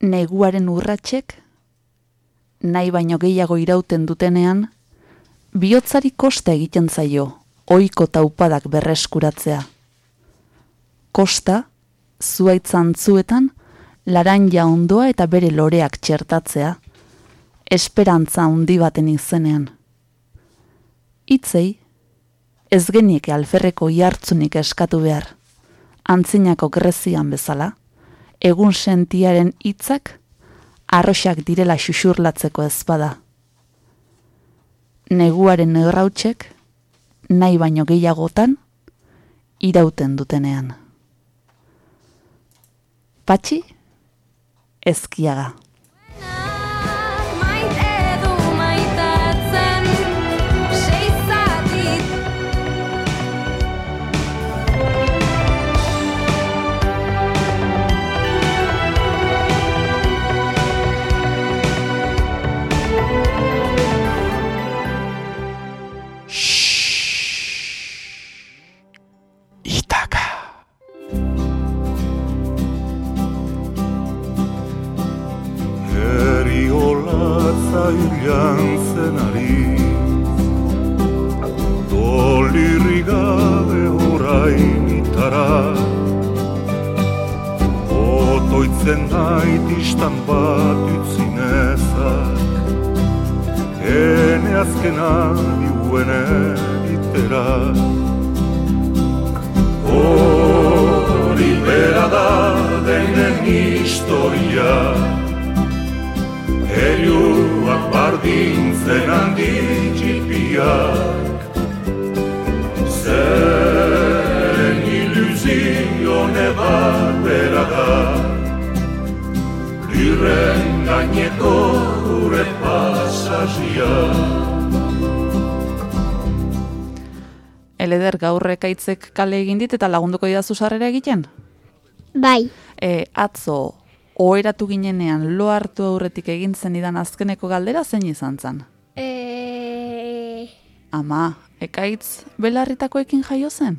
neguaren urratsek, nahi baino gehiago irauten dutenean, bihotzari kosta egiten zaio, oiko taupadak berreskuratzea. Kosta, zuaitzan zuetan, laranja ondoa eta bere loreak txertatzea, esperantza handi baten izenean. Itzei, ez genieke alferreko jartzunik eskatu behar, antzinako grezian bezala, egun sentiaren hitzak arroxak direla xuxurlatzeko ezpada. Neguaren errautsek, nahi baino gehiagotan, irauten dutenean. Patxi, ezkiaga. Irian zenari Dolirri gabe orain itara. Otoitzen nait istan bat utzinezak Ene azkena diuen eritera Hori bera da denen historia Heliuak bardintzen handi txipiak Zen ilusione bat bera da Lirren gaineko gure pasazia Eleder gaur ekaitzek kale egin dit eta lagunduko didazu sarrera egiten? Bai, E, atzo, oheratu ginenean lo hartu aurretik egin zenidan azkeneko galdera zein izan zen? e, Ama, ekaitz belarritakoekin jaio zen?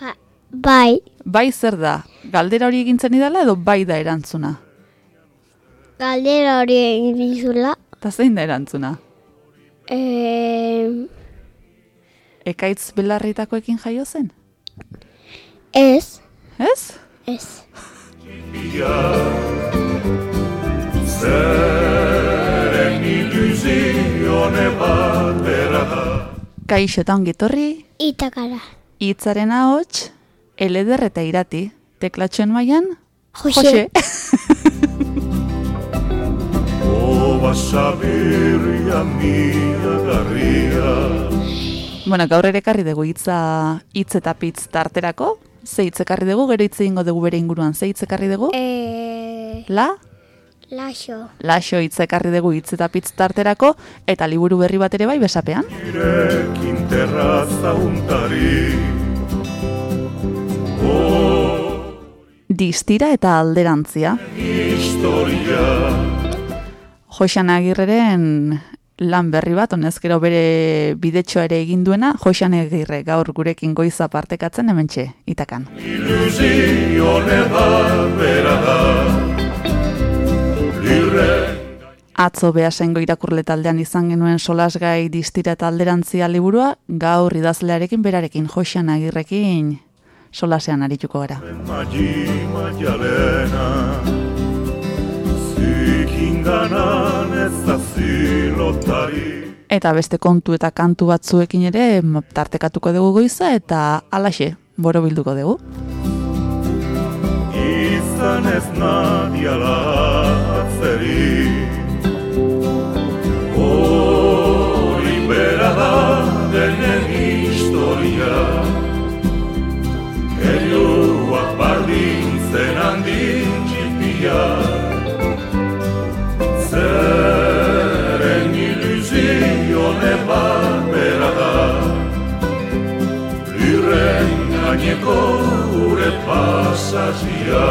ba, bai, Bai zer da, galdera hori egin zenidala edo bai da erantzuna? galdera hori egin dizula. Eta zein da erantzuna? E, Ekaitz belarritakoekin jaio zen? ez, Ez? ez. Kaixo eta ongitorri, Itakara. hitzaren ahots, eleder eta irati, teklatxoen mailan, Jose. Garria. Bueno, gaur ere ekarri dugu hitza hitz eta pitz tarterako, ze hitz ekarri dugu, gero hitz egingo dugu bere inguruan, ze hitz ekarri dugu? E, La, laxo. laxo hitz ekarri dugu hitz eta pitz tarterako, eta liburu berri bat ere bai besapean. Irekin terraza untari Oh, Distira eta alderantzia. historia Joxan Agirreren lan berri bat, honezkero bere bidetxoa ere egin duena, Joxan Agirre gaur gurekin goiza partekatzen hementxe, itakan. Atzo behasengo irakurle taldean izan genuen solasgai distira eta alderantzia liburua, gaur idazlearekin berarekin Joxan Agirrekin solasean arituko gara. Zikinganan ez da zilotari Eta beste kontu eta kantu batzuekin ere tartekatuko dugu goiza eta alaxe, boro bilduko dugu. Izan ez nadiala atzeri. Hori bera da denen historia bat bera da Lirren gaineko gure pasazia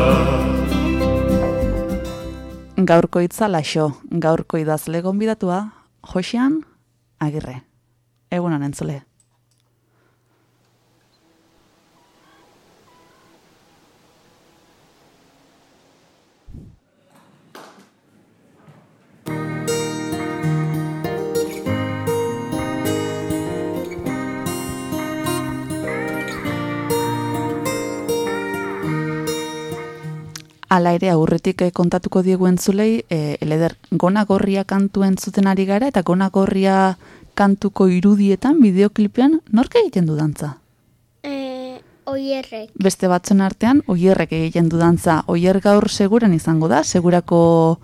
Gaurko hitza laxo, gaurko idazle gonbidatua, Josean Agirre. Egunon entzule. Hala ere, aurretik eh, kontatuko diegu entzulei, e, eleder, gona gorria kantu entzuten ari gara, eta gona gorria kantuko irudietan, bideoklipean, nork egiten du dantza? E, oierrek. Beste batzuen artean, oierrek egiten du dantza. Oier gaur seguran izango da, segurako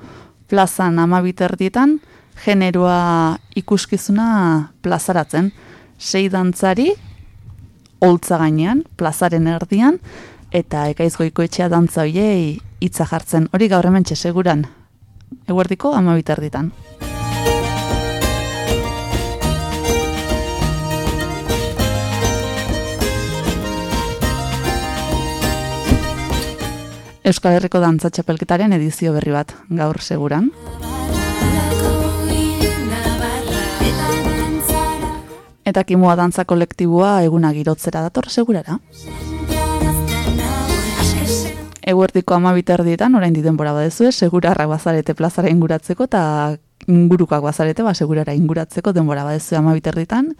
plazan amabiterdietan, generoa ikuskizuna plazaratzen. Sei dantzari, holtza gainean, plazaren erdian, eta ekaizgoiko etxea dantza hoiei hitza jartzen. Hori gaur hemen seguran. Eguerdiko amabiterdietan. Euskal Herriko Dantza Txapelketaren edizio berri bat, gaur seguran. Eta kimua dantza kolektiboa eguna girotzera dator segurara. Eguerdiko amabiterdietan, orain di denbora badezue, segurarrak bazarete plazara inguratzeko eta ingurukoak bazarete, ba, segurara inguratzeko denbora badezue amabiterdietan,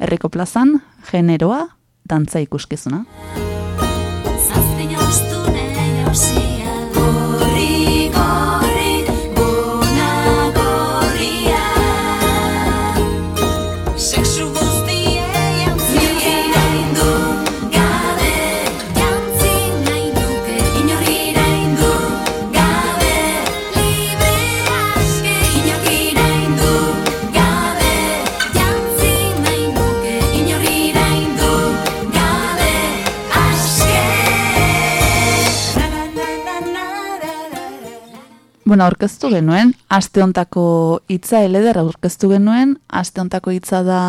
herriko plazan, generoa, dantza ikuskizuna. Bueno, aurkeztu genuen, aste hontako hitza eleder aurkeztu genuen, aste hontako hitza da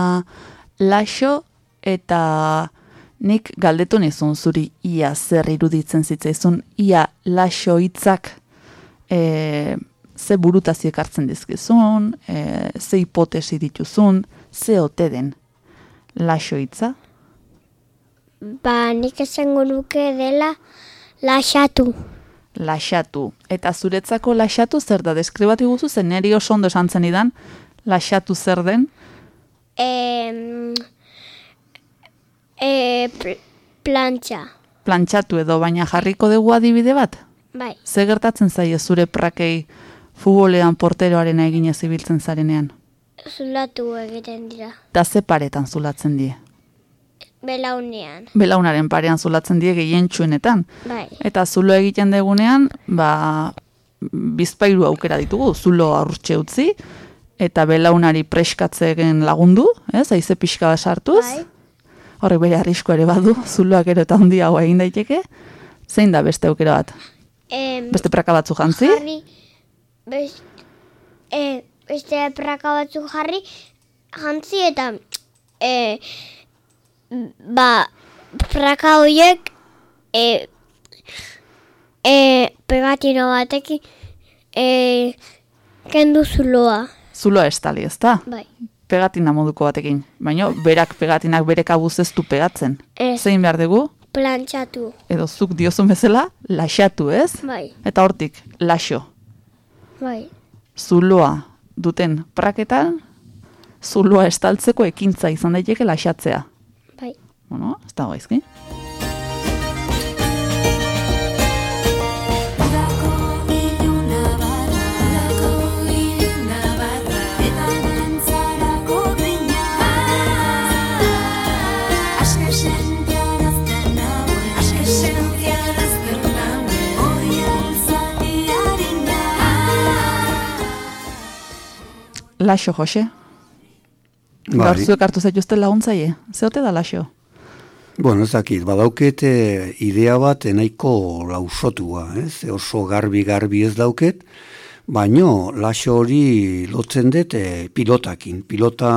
laxo eta nik galdetu nizun zuri ia zer iruditzen zitzaizun, ia laxo hitzak e, ze burutazio ekartzen dizkizun, e, ze hipotesi dituzun, ze ote den laxo hitza. Ba, nik esango nuke dela laxatu. Laxatu. Eta zuretzako laxatu zer da? Deskribatu guzu zen neri oso ondo esan zenidan, laxatu zer den? E, e, pl plantxa. Plantxatu edo, baina jarriko dugu adibide bat? Bai, Ze gertatzen zaie zure prakei futbolean porteroaren eginez ibiltzen zarenean? zulatu egiten dira. Da ze paretan zulatzen die? Belaunean. Belaunaren parean zulatzen die gehien txuenetan. Bai, Eta zulo egiten degunean, ba, bizpairu aukera ditugu, zulo aurtxe utzi, eta belaunari preskatzegen lagundu, ez, aize pixka sartuz, bai. horrek bere arrisko ere badu, zuloak gero eta handiagoa egin daiteke, zein da beste aukera bat? Em, Beste praka batzu jantzi? jarri, best, e, beste praka batzuk jarri, jantzi eta e, ba, praka horiek e, e, pegatino batekin e, kendu zuloa. Zuloa estali, ez da? Bai, Pegatina moduko batekin. Baina berak pegatinak bere kabuz ez du pegatzen. ez, Zein behar dugu? plantxatu. Edo zuk diozun bezala, laxatu, ez? Bai, Eta hortik, laxo. bai, zuloa duten praketan, zuloa estaltzeko ekintza izan daiteke laxatzea. Bueno, ez dago gaizki. Laxo, Jose. Gaur Bai. zuek hartu zaituzte laguntzaile. Zeote da laxo? Bueno, ez dakit, badauket eh, idea bat nahiko lausotua, ez? Oso garbi-garbi ez dauket, baino laso hori lotzen dut eh, pilotakin. Pilota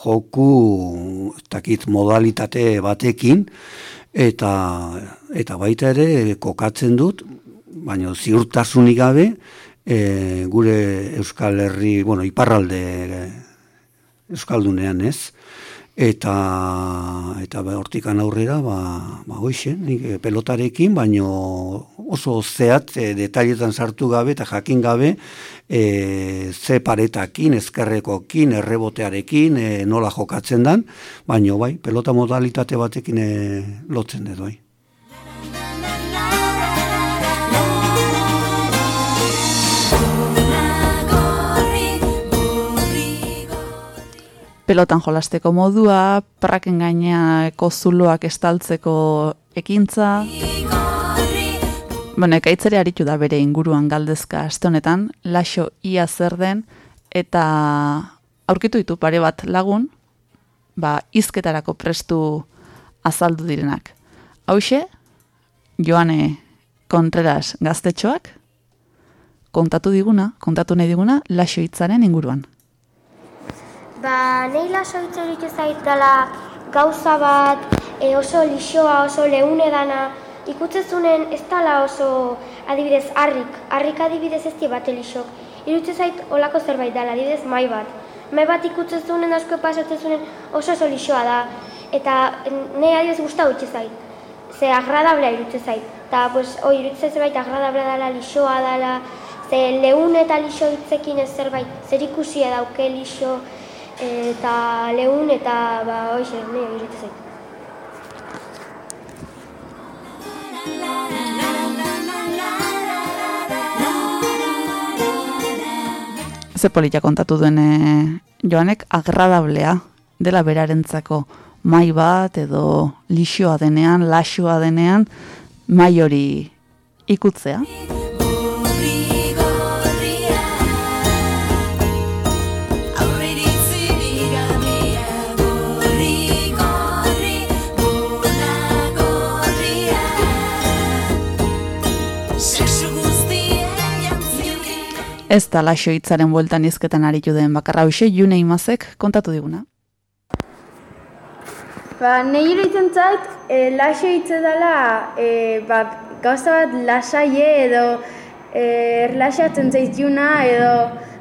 joku, ez dakit, modalitate batekin, eta, eta baita ere kokatzen dut, baino ziurtasunik gabe, eh, gure Euskal Herri, bueno, iparralde eh, Euskaldunean, ez? Eta eta ba, hortikan aurrera ba ba hoixe, nik eh, pelotarekin, baino oso zehat e, detailetan sartu gabe eta jakin gabe e, ze paretakin, ezkerrekokin, errebotearekin, e, nola jokatzen dan, baino bai, pelota modalitate batekin e, lotzen dut bai. Pelotan jolasteko modua, praken gaineako zuloak estaltzeko ekintza. Bueno, ekaitzere aritu da bere inguruan galdezka aste honetan, laxo ia zer den, eta aurkitu ditu pare bat lagun, ba, izketarako prestu azaldu direnak. Hauxe, Joane Contreras gaztetxoak, kontatu diguna, kontatu nahi diguna, laxo hitzaren inguruan. Ba, nahi laso hitz egitu zait dela gauza bat, e, oso lixoa, oso leune dana, ikutzezunen ez dala oso adibidez harrik, harrik adibidez ez bate lixok. Irutze zait olako zerbait dela, adibidez mai bat. Mai bat ikutzezunen asko pasatzezunen oso oso lixoa da, eta nahi adibidez gustau itxe zait. Ze agradablea irutze zait. Eta, pues, oi, irutze zerbait agradablea dela, lixoa dela, ze leun eta lixo hitzekin ez zerbait, zer ikusia dauke lixo, eta leun eta, ba, hoxe, nahi irutze zait. Ze polita kontatu duen eh, Joanek agradablea dela berarentzako mai bat edo lixoa denean, laxoa denean, mai hori ikutzea. Ez da laxo hitzaren bueltan izketan aritu den bakarra hoxe, June Imazek kontatu diguna. Ba, nahi iruditzen zait, e, laxo hitze dela, e, ba, gauza bat lasaie edo e, erlaxatzen zaizkiuna edo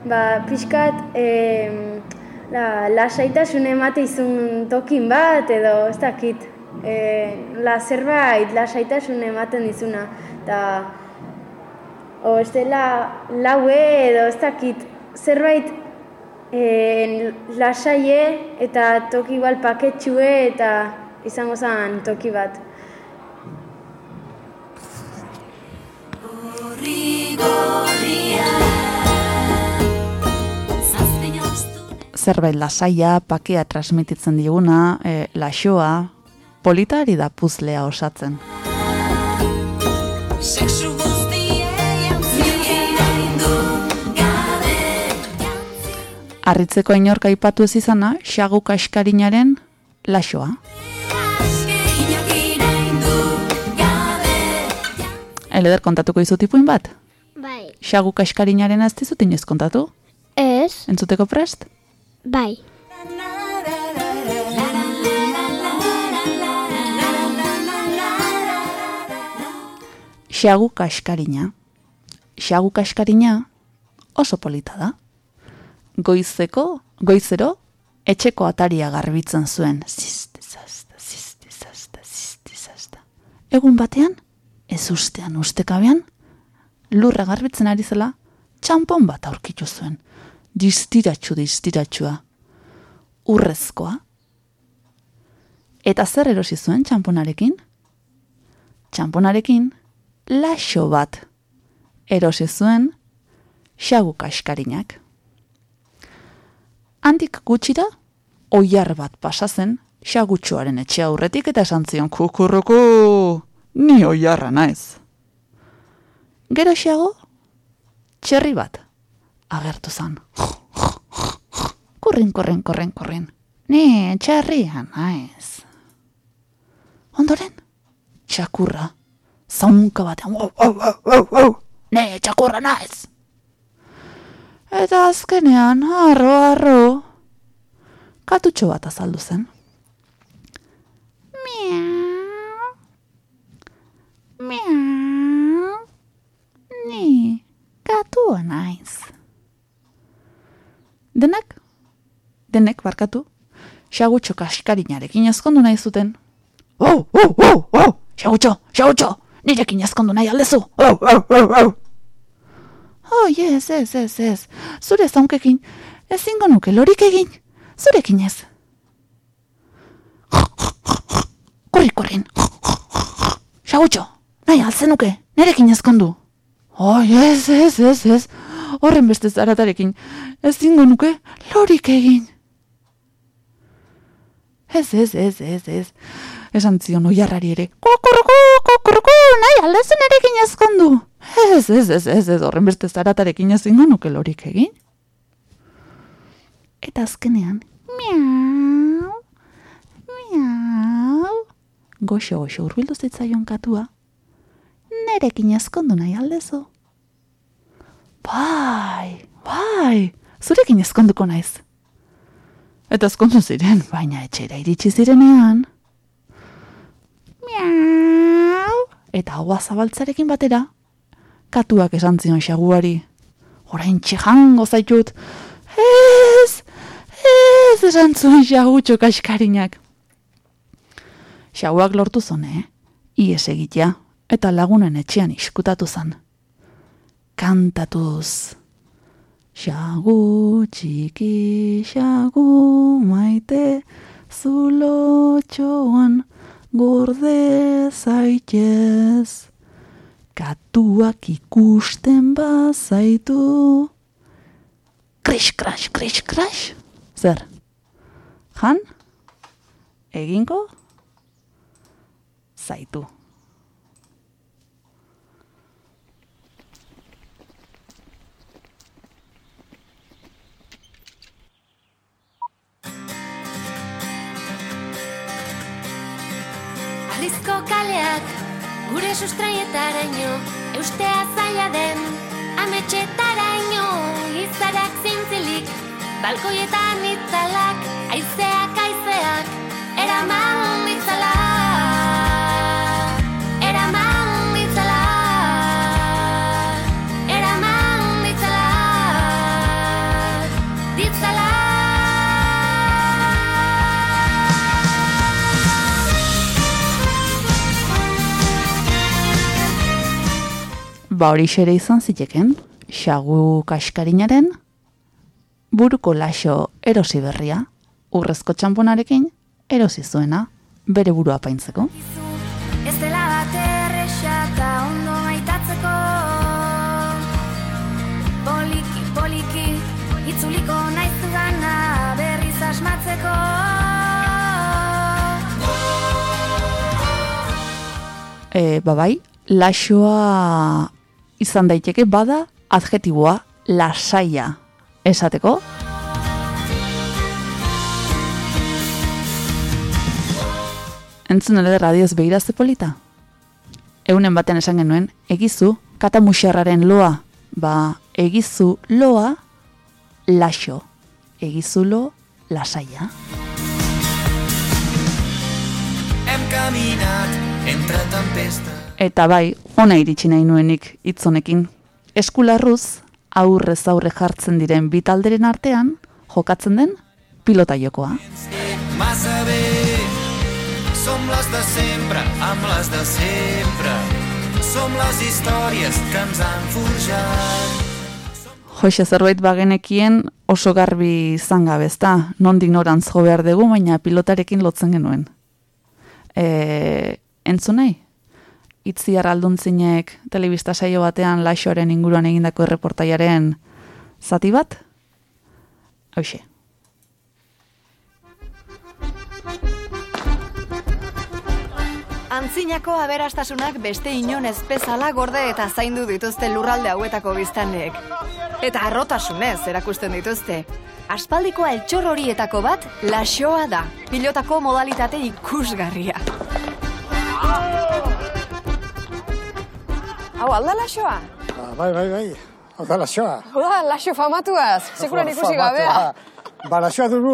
ba, pixkat e, la, lasaitasun emate izun tokin bat edo ez dakit. E, la zerbait lasaitasun ematen dizuna. Ta, o ez dela laue edo ez dakit zerbait e, lasaie eta toki igual paketxue eta izango zen toki bat. Zerbait lasaia, pakea transmititzen diguna, e, laxoa, politari da puzlea osatzen. Arritzeko inork aipatu ez izana, xagu kaskarinaren laxoa. Eleder kontatuko izut ipuin bat? Bai. Xagu kaskarinaren ez dizut inoiz kontatu? Ez? Entzuteko prest? Bai. Xagu kaskarina. Xagu kaskarina oso polita da. Goizeko, goizero, etxeko ataria garbitzen zuen. Ziztizazta, ziztizazta, ziztizazta. Egun batean, ez ustean ustekabean, lurra garbitzen ari zela, txampon bat aurkitu zuen. Distiratxu, distiratxua. Urrezkoa. Eta zer erosi zuen txamponarekin? Txamponarekin, laxo bat. Erosi zuen, xagu kaskarinak. Handik gutxira, oiar bat pasazen, xagutxoaren etxe aurretik eta esan zion kukurruku, ni oiarra naiz. Gero xago, txerri bat, agertu zan. Kurrin, kurrin, kurrin, kurrin. Ni txerria naiz. Ondoren, txakurra, zaunka batean, wow, wow, wow, wow. Ne, txakurra naiz. Eta azkenean, arro, arro, katutxo bat azaldu zen. Miau, miau, ni katua naiz. Denak, denek barkatu, xagutxo kaskarinarekin ezkondu nahi zuten. Oh, oh, oh, oh, xagutxo, xagutxo, nirekin ezkondu nahi aldezu. Oh, oh, oh, oh. Oh, ez, ez, ez, ez. Zure zaunkekin, ezingo nuke lorik egin. Zurekin ez. Korri, korrin. Xagutxo, nahi altzen nerekin ezkondu. Oh, ez, ez, ez, ez. Horren beste zaratarekin, ezingo nuke lorik egin. Ez, ez, ez, ez, ez. Esan zion oiarrari ere, kukuruku, kukuruku, nahi aldezen erekin ezkondu. Ez, ez, ez, ez, ez, horren beste zaratarekin ezingo nuke lorik egin. Eta azkenean, miau, miau, goxo, goxo, urbildu zitzaion katua, nerekin ezkondu nahi aldezu. Bai, bai, zurekin ezkonduko naiz. Eta ezkondu ziren, baina etxera iritsi zirenean. Miau, eta haua zabaltzarekin batera, katuak esan zion xaguari. Orain txejango zaitut, ez, ez esan zuen xagutxo kaskarinak. Xaguak lortu zone, ies egitea, eta lagunen etxean iskutatu zan. Kantatuz. Xagu txiki, xagu maite, zulotxoan gorde zaitez. Katuak ikusten bazaitu. Krish, crash, krish, crash. Zer? Jan? Eginko? Zaitu. Arrizko kaleak gure sustraietaraino Eustea zaila den. Ametxetaraino Izarak zintzilik. Balkoietan itzalak Aizeak aizeak eraman Ba hori xere izan ziteken, xagu kaskarinaren, buruko laxo erosi berria, urrezko txamponarekin erosi zuena, bere burua paintzeko. Ez dela bat erresa eta ondo maitatzeko Poliki, poliki, itzuliko naizu gana berriz asmatzeko E, babai, laxoa izan daiteke bada adjetiboa lasaia esateko. Entzun ere radioz behirazte polita? Eunen batean esan genuen, egizu, katamuxarraren loa, ba, egizu loa, laxo, egizu lo, lasaia. Hem caminat entre. Eta bai, ona iritsi nahi nuenik hitzonekin. Eskularruz, aurrez aurre jartzen diren bi talderen artean, jokatzen den pilota jokoa. Massa bé, som les de sempre, amb les de sempre. Som les històries que ens han forjat. Hoxe zerbait bagenekien oso garbi izan gabe, ezta? Nondik norantz jo behar dugu, baina pilotarekin lotzen genuen. E, entzun nahi? Itziar alduntzinek telebista saio batean laixoaren inguruan egindako erreportaiaren zati bat? Hauxe. Antzinako aberastasunak beste inon ez bezala gorde eta zaindu dituzte lurralde hauetako biztanleek. Eta arrotasunez erakusten dituzte. Aspaldiko altxor horietako bat laxoa da, pilotako modalitate ikusgarria. Hau alda laxoa? Ba, bai, bai, bai. Hau da lasoa. Hau da, laxo famatuaz, sekuran ikusi gabea. Ba, lasoa dugu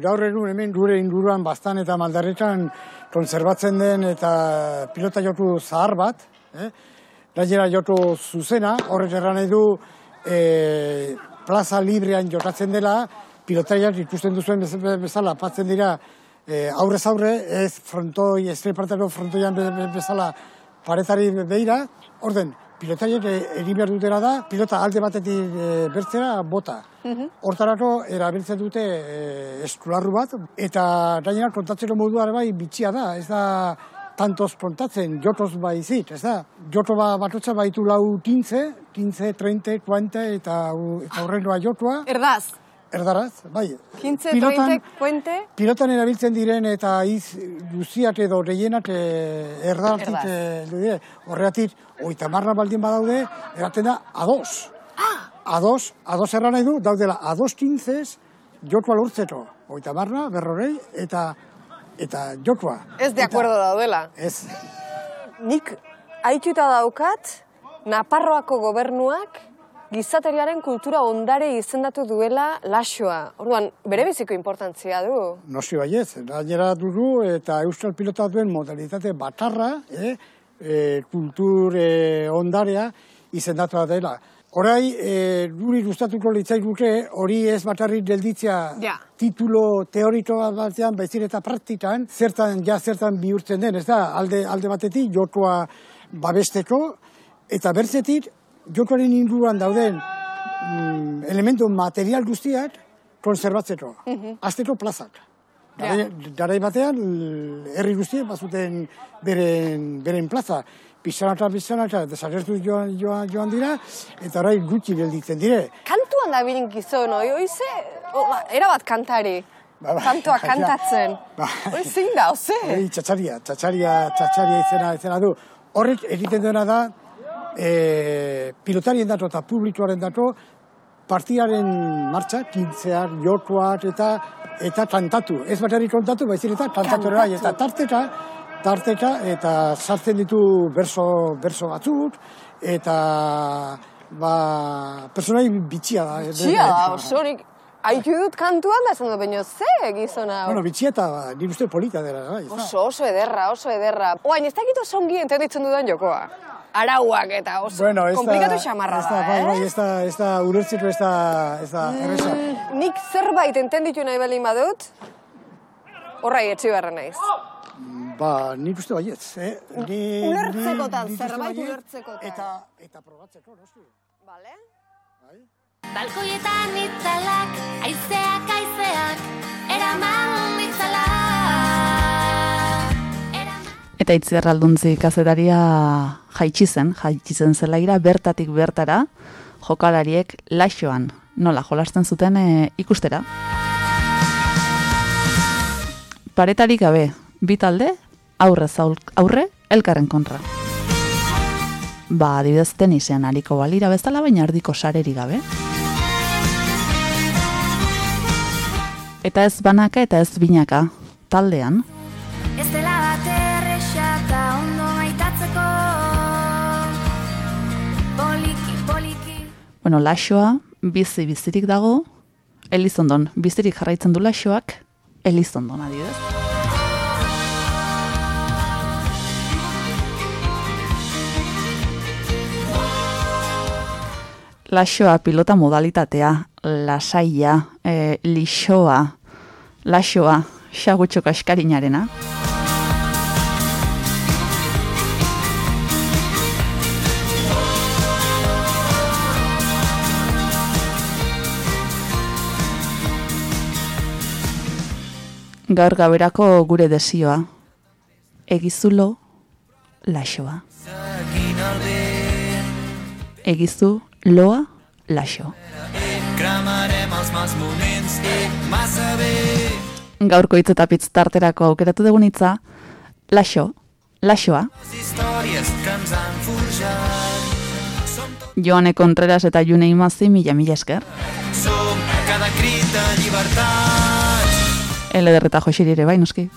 gaur egun hemen gure inguruan bastan eta maldarretan konserbatzen den eta pilota jotu zahar bat. Eh? Gainera jotu zuzena, horret erran nahi du eh, plaza librean jokatzen dela, pilotariak ikusten duzuen bez- be- bezala patzen dira eh, aurrez aurre, ez frontoi, estrepartako frontoian be- be- bezala paretari beira, orden, pilotariak eh, egin behar dutera da, pilota alde batetik eh, bertzera bota. Hortarako erabiltzen dute eh, eskularru bat, eta gainera kontatzeko modua bai bitxia da, ez da tantos kontatzen, jotoz baizik, ez da? Joto ba, batotza baitu lau tintze, tintze, trente, kuante, eta, eta horrengoa jotua. Erdaz, erdaraz, bai. Kintze, Pilotan- puente, Pilotan erabiltzen diren eta iz luziak edo gehienat eh, erdartik Erdaz. eh, dire, horregatik oita marra baldin badaude, eraten da ados. Ados, ados erran nahi du, daudela ados kintzez, jokoa lortzeko. Oita marra, berrorei, eta eta jokoa. ez de acuerdo daudela. Ez, Nik aituta daukat, Naparroako gobernuak gizateriaren kultura ondare izendatu duela laxoa. Orduan, bere biziko importantzia du. nosi baiez, gainera dugu eta euskal pilota duen modalitate bakarra, eh, e, kultur e, ondarea izendatua dela. Horai, e, guri gustatuko litzaiguke hori ez bakarrik gelditzea Ja. titulo teoriko bat batean, baizik eta praktikan, zertan, ja zertan bihurtzen den, ez da, alde, alde batetik jokoa babesteko, eta bertzetik jokoaren inguruan dauden mm, elementu material guztiak konserbatzeko, azteko plazak. Garai, garai batean, herri guztiek bazuten beren, beren plaza. Pizanaka, pizanaka, desagertu joan, joan, joan dira, eta orai gutxi gelditzen dire. Kantuan da birin gizon, oi, oize, ola, erabat kantari. Ba, ba, Kantua kantatzen. Ba. Hori zein da, oze? Hori txatxaria, txatxaria, txatxaria izena, izena du. Horrek egiten duena da, e, pilotarien dato eta publikoaren dato, partiaren martxa, kintzeak, jokoak eta eta kantatu. Ez bakarrik kontatu, baizik eta kantatu ere bai. Eta tarteka, tarteka, eta sartzen ditu berso, berso batzuk, eta ba, personai bitxia da. Txia da, osorik. Aitu dut kantuan da, esan dut, baino ze gizona. Bueno, bitxia eta ba, nik uste polita dela, bai. Oso, oso ederra, oso ederra. Oain, ez dakit oso ongi entenditzen dudan jokoa. Arauak eta oso Bueno, ez da, komplikatu xamarra ez da, bai, bai, eh? ez da, ez da, ulertzeko ez da, ez da, erresa. Mm, nik zerbait entenditu nahi bali badut, horrai etxi beharra naiz. Ba, nik uste baietz, eh? Ni, Ulertzekotan, zerbait ulertzekotan. Eta, eta probatzeko, noski. Vale? Balkoietan itzalak, aizeak, aizeak, eraman ditzala. Eta itziar alduntzi kazetaria jaitsi zen, jaitsi zen zelaira bertatik bertara, jokalariek laixoan nola jolasten zuten e, ikustera. Paretarik gabe, bi talde, aurre, aurre, elkarren kontra. Ba, adibidez tenisean ariko balira bezala, baina ardiko sareri gabe. Eta ez banaka eta ez binaka, taldean, Bueno, laxoa, bizi bizirik dago, Elizondon, bizirik jarraitzen du laxoak, Elizondon adibidez. Laxoa pilota modalitatea, lasaia, e, lixoa, laxoa, xagutxo kaskarinarena. Gaur gaberako gure desioa, egizulo, laxoa. Egizu, loa, laxo. Gaurko hitz eta pitz tarterako aukeratu dugun hitza, laxo, laxoa. Joane Contreras eta June Imazi, mila mila esker. som cada crit de llibertat. Eleder eta Josiri ere bai, noski.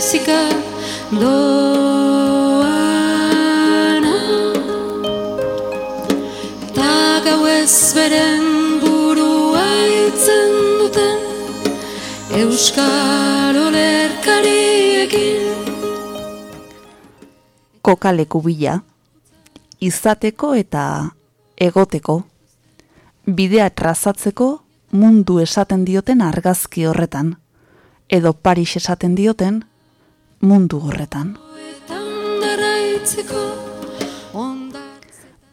Jauzika doana. Ta gau ez beren burua itzen duten Euskal olerkariekin. Kokaleku bila, izateko eta egoteko, bidea trazatzeko mundu esaten dioten argazki horretan, edo Paris esaten dioten mundu horretan.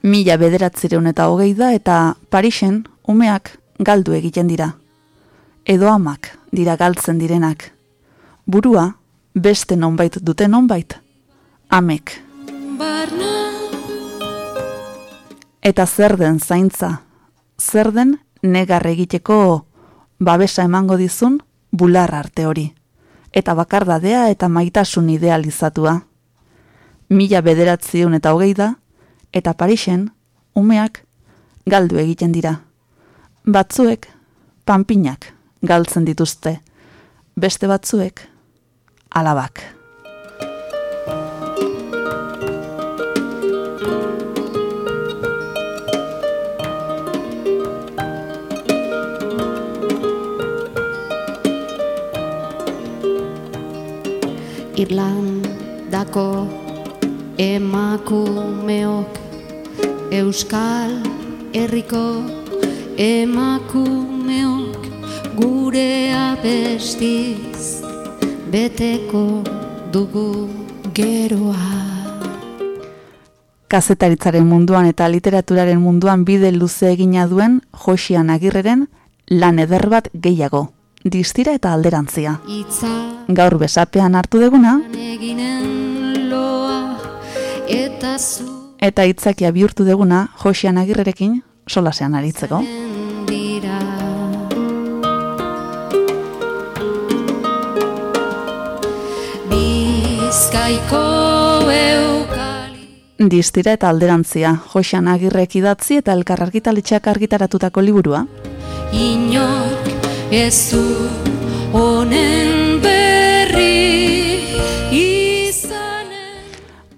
Mila bederatzireun eta hogei da eta Parisen umeak galdu egiten dira. Edo amak dira galtzen direnak. Burua beste nonbait dute nonbait. Amek. Eta zer den zaintza? Zer den negar egiteko babesa emango dizun bular arte hori? Eta bakardadea eta maitasun idealizatua. Mila bederatziun eta hogei da, eta Parisen umeak galdu egiten dira. Batzuek panpinak galtzen dituzte, beste batzuek alabak. Irlandako emakumeok Euskal Herriko emakumeok gure abestiz beteko dugu geroa. kazetaritzaren munduan eta literaturaren munduan bide luze egina duen Josian Agirreren lan eder bat gehiago, distira eta alderantzia. Gaur besapean hartu deguna, eta hitzakia bihurtu deguna Josian Agirrerekin solasean aritzeko. Bizkaiko Distira eta alderantzia, Josian Agirrek idatzi eta elkar argitaletxeak argitaratutako liburua. Inork ez du honen berri izanen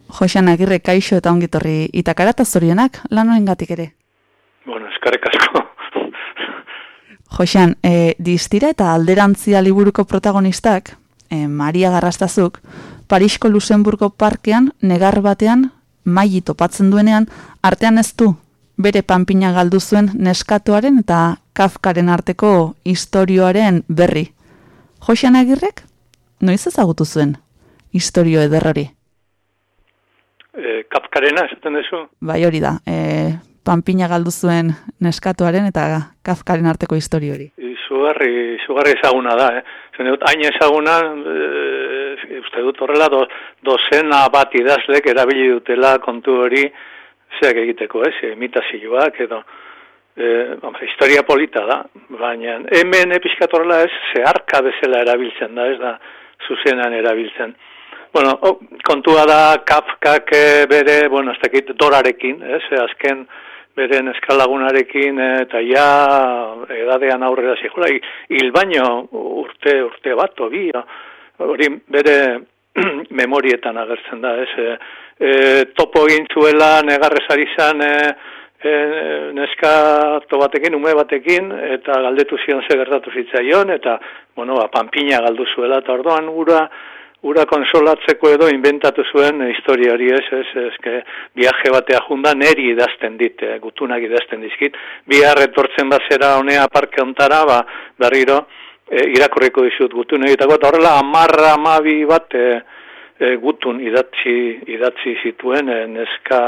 Josian Agirre kaixo eta ongitorri itakara eta zorionak lan horengatik ere. Bueno, eskarrik asko. Josian, e, distira eta alderantzia liburuko protagonistak, e, Maria Garrastazuk, Parisko Luxemburgo parkean negar batean maili topatzen duenean artean ez du bere panpina galdu zuen neskatoaren eta Kafkaren arteko istorioaren berri. Josian Agirrek noiz ezagutu zuen istorio eder hori? E, kapkarena, esaten duzu? Bai hori da, e, panpina galdu zuen neskatoaren eta Kafkaren arteko istorio hori. Izugarri, izugarri ezaguna da, eh? Zene dut, hain ezaguna, e, uste dut horrela, do, dozena bat idazlek erabili dutela kontu hori, zeak egiteko, ez, imitazioak edo, e, hombre, historia polita da, baina hemen episkat horrela ez, zeharka bezala erabiltzen da, ez da, zuzenan erabiltzen. Bueno, o, kontua da Kafkak eh, bere, bueno, ez dakit, dorarekin, ez, azken beren eskalagunarekin eh, eta ja edadean aurrera zikola, hil baino urte, urte bat, obi, hori bere memorietan agertzen da, ez, e, topo egin zuela negarrez ari zan e, e, neskato batekin, ume batekin, eta galdetu zion ze gertatu zitzaion, eta, bueno, ba, panpina galdu zuela, eta orduan ura, ura konsolatzeko edo inventatu zuen historia hori ez, ez, ez, viaje batea junda neri idazten dit, eh, gutunak idazten dizkit, bihar etortzen bazera honea parke ontara, ba, berriro, e, irakurriko dizut gutun egitako, eta horrela amarra amabi bat e, e, gutun idatzi, idatzi zituen e, neska,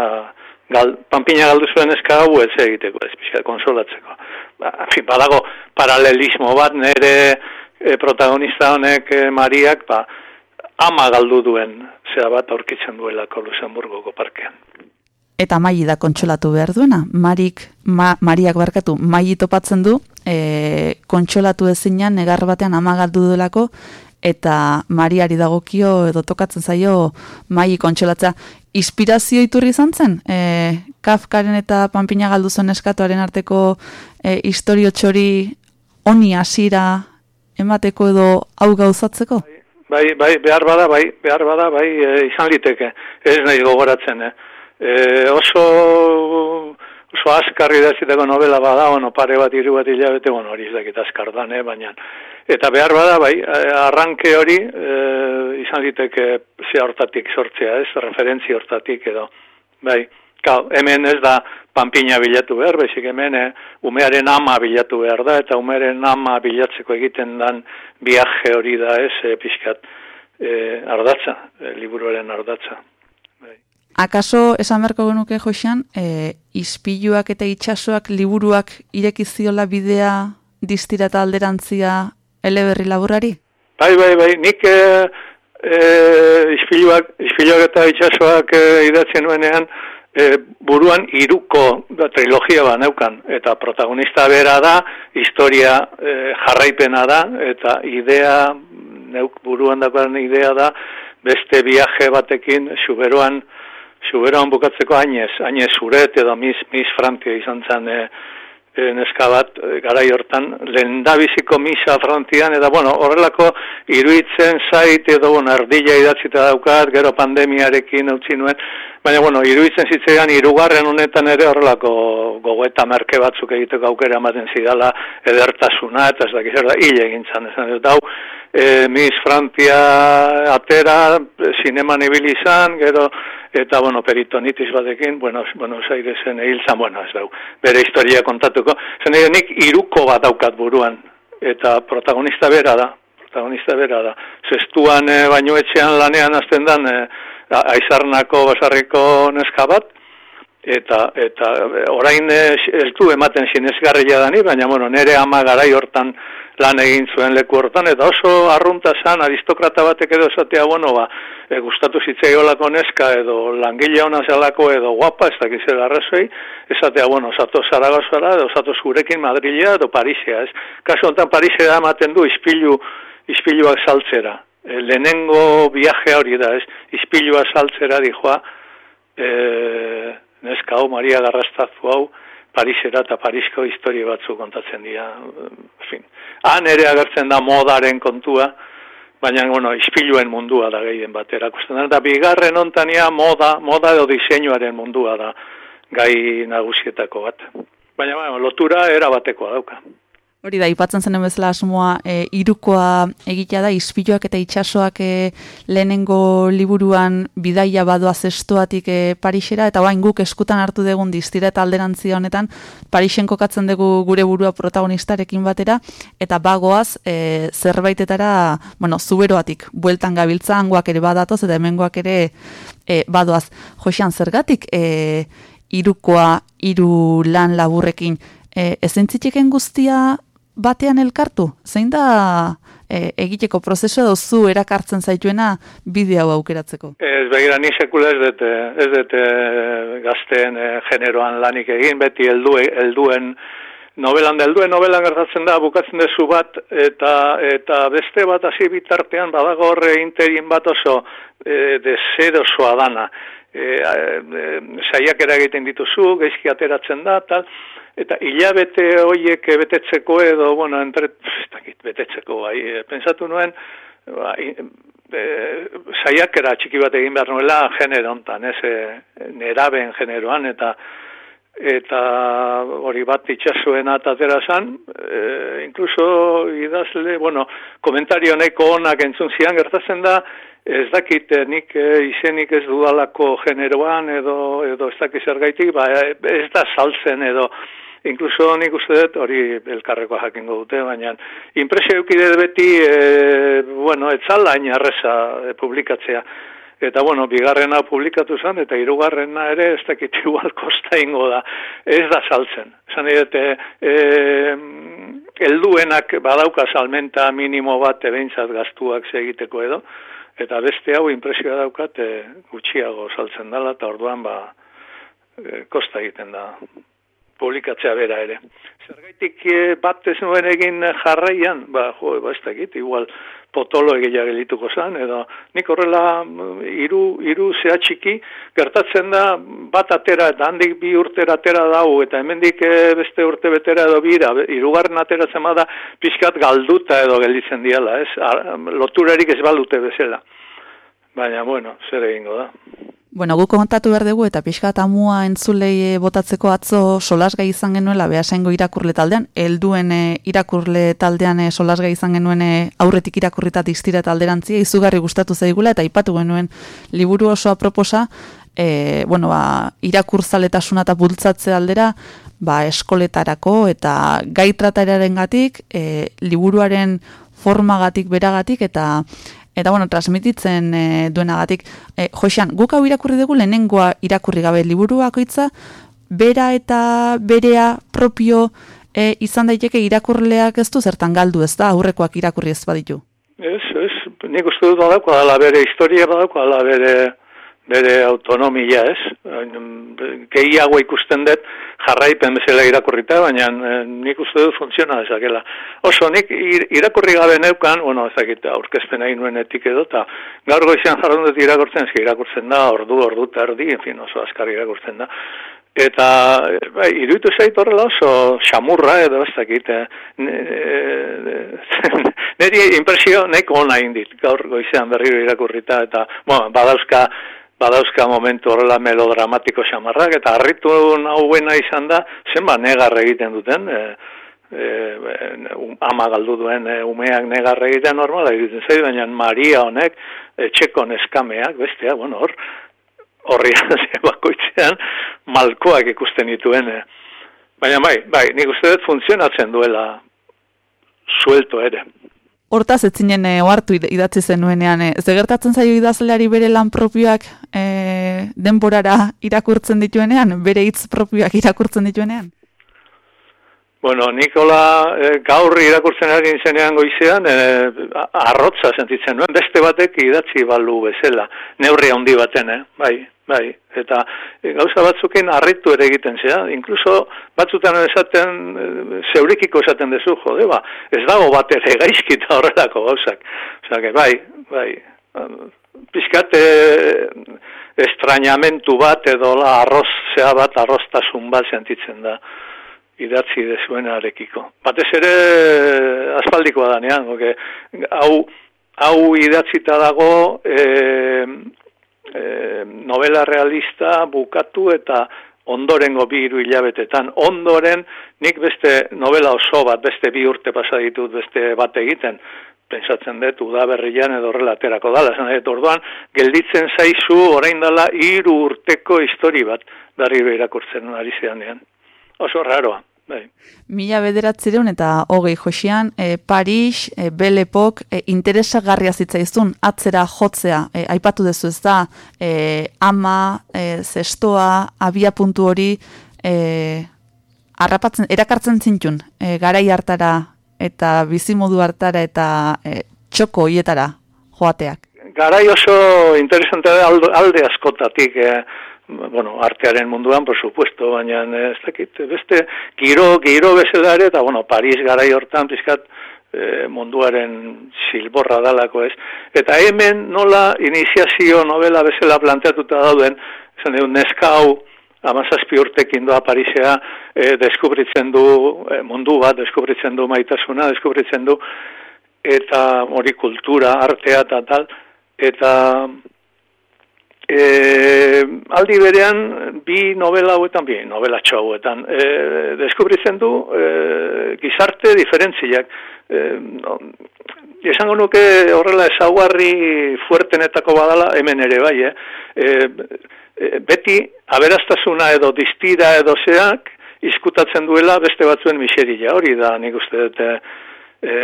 gal, panpina galdu zuen neska hau ez egiteko, ez konsolatzeko. Ba, fin, badago paralelismo bat, nire e, protagonista honek e, Mariak, ba, ama galdu duen zera bat aurkitzen duelako Luxemburgoko parkean. Eta maili da kontsolatu behar duena. Marik, ma, Mariak barkatu, maili topatzen du, e, kontsolatu ezinan negar batean ama galdu duelako, eta Mariari dagokio edo tokatzen zaio mai kontxolatza. Inspirazio iturri izan zen? E, Kafkaren eta Pampina Galduzen eskatuaren arteko e, historio txori honi hasira emateko edo hau gauzatzeko? Bai, bai, behar bada, bai, behar bada, bai, e, izan liteke. Ez nahi gogoratzen, eh? E, oso oso askar idatziteko novela bada, ono pare bat hiru bat hilabete, bueno, hori ez dakit askar dan, eh, baina. Eta behar bada, bai, arranke hori e, izan liteke ze hortatik sortzea, ez, referentzi hortatik edo. Bai, Kau, hemen ez da panpina bilatu behar, bezik hemen eh, umearen ama bilatu behar da, eta umearen ama bilatzeko egiten dan viaje hori da ez, e, pixkat, e, ardatza, e, liburuaren ardatza. Akaso esan beharko genuke joxan, e, ispiluak eta itsasoak liburuak irekiziola bidea distira eta alderantzia eleberri laburari? Bai, bai, bai, nik e, e, ispiluak, ispiluak eta itsasoak e, idatzen nuenean, e, buruan iruko trilogia ba neukan, eta protagonista bera da, historia e, jarraipena da, eta idea, neuk buruan dagoen idea da, beste viaje batekin, suberoan, suberoan bukatzeko ainez, ainez uret, edo mis, mis frantia izan zen, e, e, neska bat e, garai hortan. Lendabiziko misa frontian eta bueno, horrelako iruitzen zait edo bueno, ardilla idatzita daukat, gero pandemiarekin utzi nuen, baina bueno, iruitzen zitzaidan irugarren honetan ere horrelako gogoeta merke batzuk egiteko aukera ematen zidala edertasuna eta ez dakiz da hile egintzan esan dut hau e, Miss Frantia atera, zineman ibilizan, gero eta bueno, peritonitis batekin, bueno, bueno, Airesen ehiltzan, bueno, ez dau, bere historia kontatuko. Zen nik iruko bat daukat buruan, eta protagonista bera da, protagonista bera da. Zestuan e, baino etxean lanean azten dan, e, aizarnako basarriko neska bat, eta eta orain ez du ematen sinesgarria dani, baina bueno, nere ama garai hortan lan egin zuen leku hortan, eta oso arrunta zan, aristokrata batek edo esatea, bueno, ba, e, gustatu zitzaiolako neska, edo langile hona zelako, edo guapa, ez dakiz arrazoi, esatea, bueno, osatu zaragozara, edo osatu zurekin Madrilea, edo Parisia, ez? Kasu honetan Parisia ematen du ispilu, ispiluak saltzera. E, lehenengo viaje hori da, ez? Ispilua saltzera, dijoa, e, neska hau, Maria Garrastazu hau, Parisera eta Parisko historia batzu kontatzen dira. fin. Han ere agertzen da modaren kontua, baina, bueno, ispiluen mundua da gehien bat erakusten da. Eta bigarren ontania moda, moda edo diseinuaren mundua da gai nagusietako bat. Baina, bueno, lotura era batekoa dauka. Hori da, ipatzen zen bezala asmoa, e, irukoa egitea da, izpiloak eta itxasoak e, lehenengo liburuan bidaia badoa zestoatik e, Parixera, eta bain guk eskutan hartu dugun diztira eta alderantzia honetan, Parixen kokatzen dugu gure burua protagonistarekin batera, eta bagoaz e, zerbaitetara, bueno, zuberoatik, bueltan gabiltza, hangoak ere badatoz, eta hemengoak ere e, badoaz. Josean, zergatik e, irukoa, iru lan laburrekin, e, ezentziteken guztia batean elkartu? Zein da e, egiteko prozesu edo zu erakartzen zaituena bideo hau aukeratzeko? Ez begira ni sekula ez dut, ez dut e, gazteen e, generoan lanik egin, beti heldu helduen novelan da helduen novelan gertatzen da bukatzen dezu bat eta eta beste bat hasi bitartean badago horre interin bat oso e, de zerosoa dana. E, e, saiak eragiten dituzu, geizki ateratzen da, tal, eta hilabete horiek betetzeko edo, bueno, entre, betetzeko, bai, eh, pensatu nuen, bai, e, saiakera txiki bat egin behar nuela genero hontan, ez, e, neraben generoan, eta eta hori bat itxasuen atatera zan, e, inkluso idazle, bueno, komentario neko onak entzun zian, gertatzen da, ez dakit nik izenik ez dudalako generoan edo, edo ez dakit zergaitik, ba, ez da saltzen edo, Inkluso nik uste dut, hori elkarreko jakingo dute, baina impresio eukide beti, e, bueno, etzala hain arreza e, publikatzea. Eta, bueno, bigarrena publikatu zen, eta hirugarrena ere, ez dakit igual kosta ingo da, ez da saltzen. Zan edete, e, elduenak badauka salmenta minimo bat ebeintzat gaztuak segiteko edo, eta beste hau impresioa daukat e, gutxiago saltzen dela, eta orduan ba, e, kosta egiten da publikatzea bera ere. Zergaitik eh, bat ez nuen egin jarraian, ba, jo, ba, ez dakit, igual potolo egia gelituko zen, edo nik horrela mm, hiru hiru zehatxiki gertatzen da bat atera eta handik bi urtera atera dau eta hemendik eh, beste urte betera edo bira, hirugarren ateratzen bada pixkat galduta edo gelditzen diala, ez? Loturarik ez balute bezala. Baina, bueno, zer egingo da. Bueno, gu kontatu behar dugu eta pixka eta amua entzulei botatzeko atzo solasgai izan genuela behasengo irakurle taldean, helduen eh, irakurle taldean eh, solasgai izan genuen eh, aurretik irakurrita diztira talderantzia, izugarri gustatu zaigula eta ipatu genuen liburu oso aproposa, e, bueno, ba, irakurzaletasuna eta bultzatze aldera, ba, eskoletarako eta gaitrataren gatik, e, liburuaren formagatik, beragatik eta eta bueno, transmititzen e, duenagatik. E, Josean, guk hau irakurri dugu lehenengoa irakurri gabe liburuakoitza, bera eta berea propio e, izan daiteke irakurleak ez du zertan galdu ez da, aurrekoak irakurri ez baditu. Ez, ez, nik uste dut badako, ala bere historia badako, ala bere bere autonomia, ez? Gehiago ikusten dut jarraipen bezala irakurrita, baina eh, nik uste dut funtziona ezakela. Oso, nik irakurri gabe neukan, bueno, ezakit, aurkezpen egin nuen etik edo, eta gaur goizean jarrun dut irakurtzen, ez irakurtzen da, ordu, ordu, tardi, en fin, oso askar irakurtzen da. Eta, bai, iruditu zait horrela oso xamurra edo ez dakit, eh, niri impresio neko ona indit, gaur goizean berriro irakurrita, eta, bueno, badauzka, badauzka momentu horrela melodramatiko xamarrak, eta harritu nahuena izan da, zenba negar egiten duten, e, e, ama galdu duen e, umeak negar egiten normala egiten zaidu, baina Maria honek, etxeko neskameak, bestia, bueno, hor, horri bakoitzean, malkoak ikusten dituen. E. Baina bai, bai, nik uste dut funtzionatzen duela suelto ere. Hortaz, ez zinen e, oartu idatzi zenuenean, e, ze gertatzen zaio idazleari bere lan propioak e, denborara irakurtzen dituenean, bere hitz propioak irakurtzen dituenean? Bueno, Nikola e, gaur irakurtzen ari zenean goizean, e, arrotza sentitzen nuen, beste batek idatzi balu bezala, neurri handi baten, eh? bai, bai, eta e, gauza batzukin harritu ere egiten zea, inkluso batzutan esaten, e, zeurekiko esaten dezu, jode, ba, ez dago bat ere gaizkita horrelako gauzak. Osa, bai, bai, pizkate estrañamentu bat edo la arroz, zea bat, arroztasun bat sentitzen da idatzi dezuenarekiko. Batez ere aspaldikoa danean, oke, hau, hau idatzita dago, eh, e, novela realista bukatu eta ondorengo bi hiru hilabetetan. Ondoren nik beste novela oso bat, beste bi urte pasa ditut beste bat egiten, pensatzen dut udaberrian edo relaterako dala, esan dut orduan, gelditzen zaizu orain dala hiru urteko histori bat, berri irakurtzen ari zean Oso raroa. Bai. Mila bederatzireun eta hogei joxian, e, Paris, e, Belepok, e, interesagarria zitzaizun, atzera jotzea, e, aipatu dezu ez da, e, ama, e, zestoa, abia puntu hori, e, arrapatzen, erakartzen zintun, e, garai hartara eta bizimodu hartara eta e, txoko hietara joateak. Garai oso interesante alde askotatik, eh, bueno, artearen munduan, por supuesto, baina ez dakit, beste giro, giro bezedare, eta, bueno, Paris garai hortan, pizkat, e, munduaren silborra dalako ez. Eta hemen nola iniziazio novela bezala planteatuta dauden, esan egun neskau, amazazpi urtekin doa Parisea, e, deskubritzen du e, mundu bat, deskubritzen du maitasuna, deskubritzen du, eta hori kultura, artea eta tal, eta E, aldi berean, bi novela hauetan, bi novela hauetan, e, deskubritzen du e, gizarte diferentziak. E, no, esango nuke horrela ezaguarri fuertenetako badala, hemen ere bai, eh? e, beti aberastasuna edo distira edo zeak, izkutatzen duela beste batzuen miserila, hori da nik uste dute, e,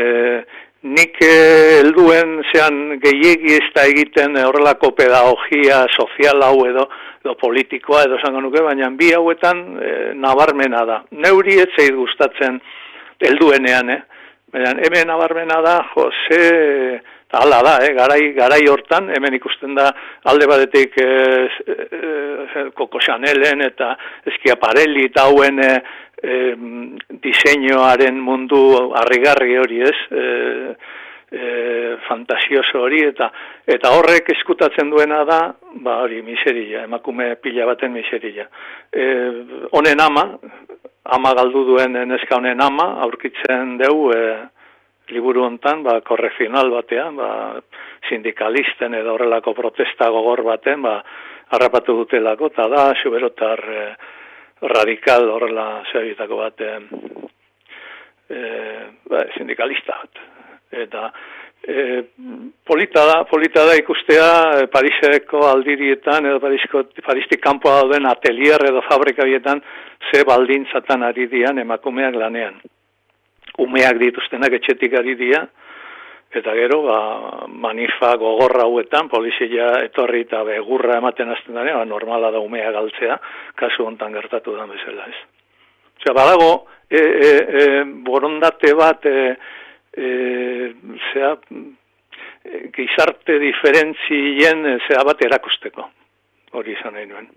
nik eh, helduen zean gehiegi ez da egiten horrelako pedagogia sozial hau edo, edo politikoa edo zango nuke, baina bi hauetan e, nabarmena da. Neuri ez gustatzen helduenean, eh? Baina hemen nabarmena da, jo, ze, hala da, eh, garai, garai hortan, hemen ikusten da alde batetik eh, eh, Coco Chanelen eta Esquiaparelli eta hauen eh, eh, diseinuaren mundu harrigarri hori ez, eh, e, fantasioso hori eta eta horrek eskutatzen duena da ba hori miseria emakume pila baten miseria. E, honen ama ama galdu duen neska honen ama aurkitzen deu e, liburu hontan ba korre final batean ba sindikalisten edo horrelako protesta gogor baten ba harrapatu dutelako eta da xuberotar e, radikal horrela zerbitako bat e, ba, sindikalista bat eta e, polita da, polita da ikustea e, Pariseko aldirietan edo Parisko, Paristik kanpoa dauden atelier edo fabrika bietan ze baldintzatan ari dian emakumeak lanean. Umeak dituztenak etxetik ari dia, eta gero ba, manifa gogorra hauetan, polizia etorri eta begurra ematen azten da, ba, normala da umea galtzea, kasu hontan gertatu da bezala ez. Osea, badago, e, e, e, borondate bat, e, e, zea, gizarte diferentzien zea bat erakusteko. Hori izan nahi nuen.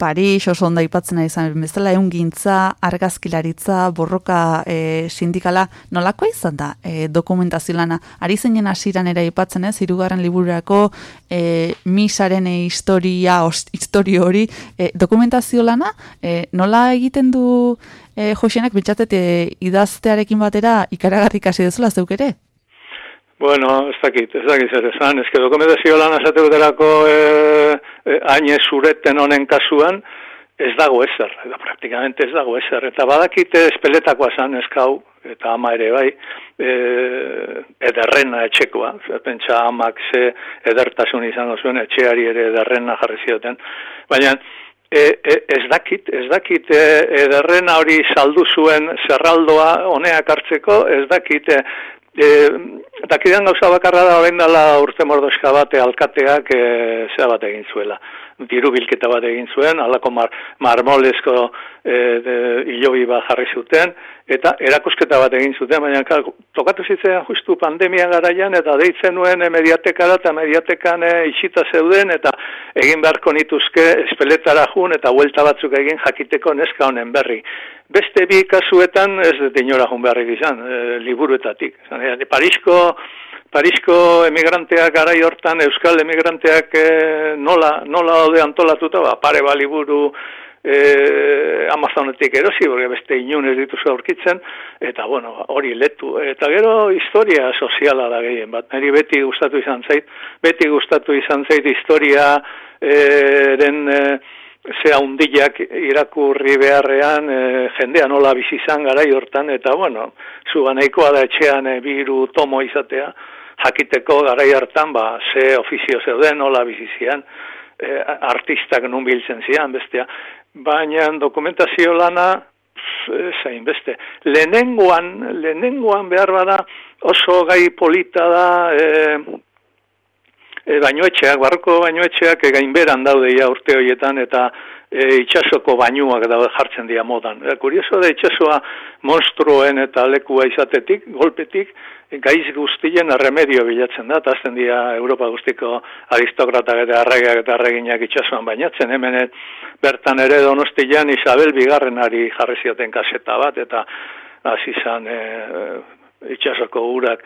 Paris oso onda ipatzen izan bezala egun gintza, argazkilaritza, borroka e, sindikala, nolakoa izan da e, dokumentazio lana? Ari zeinen hasiran era ipatzen ez, irugarren liburako e, misaren e, historia, historio hori, e, dokumentazio lana, e, nola egiten du e, Josenak betxatet e, idaztearekin batera ikaragarrik hasi dezula zeuk ere? Bueno, ez dakit, ez dakit zer esan, ez que dokumentazio lan azateuterako e, e, haine zureten honen kasuan, ez dago ezer, eta praktikamente ez dago ezer, eta badakite espeletakoa zan eskau, eta ama ere bai, e, ederrena etxekoa, pentsa amak ze edertasun izango zuen, etxeari ere ederrena jarri zioten, baina e, e, ez dakit, ez dakit e, ederrena hori saldu zuen zerraldoa honeak hartzeko, ez dakit e, E, dakidan gauza bakarra da dela urte mordoska bate alkateak e, zea bat egin zuela. Diru bilketa bat egin zuen, alako mar, marmolezko e, ilobi bat jarri zuten, eta erakusketa bat egin zuten, baina kal, tokatu zitzen justu pandemia garaian, eta deitzen nuen mediatekara eta mediatekan e, isita zeuden, eta egin beharko nituzke espeletara jun, eta huelta batzuk egin jakiteko neska honen berri. Beste bi kasuetan ez dut inora jun beharrik izan, e, liburuetatik. E, Parisko, Parisko emigranteak gara hortan, Euskal emigranteak e, nola, nola daude antolatuta, ba, pare ba liburu, e, Amazonetik erosi, porque beste inunez dituzu aurkitzen, eta bueno, hori letu. Eta gero historia soziala da gehien bat, niri beti gustatu izan zait, beti gustatu izan zait historia e, e, zea undilak irakurri beharrean e, jendea nola bizi izan gara hortan, eta bueno, zuga nahikoa da etxean e, biru tomo izatea, jakiteko garai hartan, ba, ze ofizio zeuden, nola bizizian, e, artistak nun biltzen zian, bestea baina dokumentazio lana zain beste. Lehenengoan, lehenengoan behar bada oso gai polita da e, e, bainoetxeak, barroko bainoetxeak egain beran daude ja urte horietan eta e, itxasoko bainuak daude jartzen dira modan. E, kurioso da itxasoa monstruen eta lekua izatetik, golpetik, gaiz guztien remedio bilatzen da, eta azten dira Europa guztiko aristokratak eta arregeak eta arreginak itxasuan bainatzen, hemen bertan ere donostian Isabel Bigarrenari jarri zioten kaseta bat, eta hasi izan e, itxasoko urak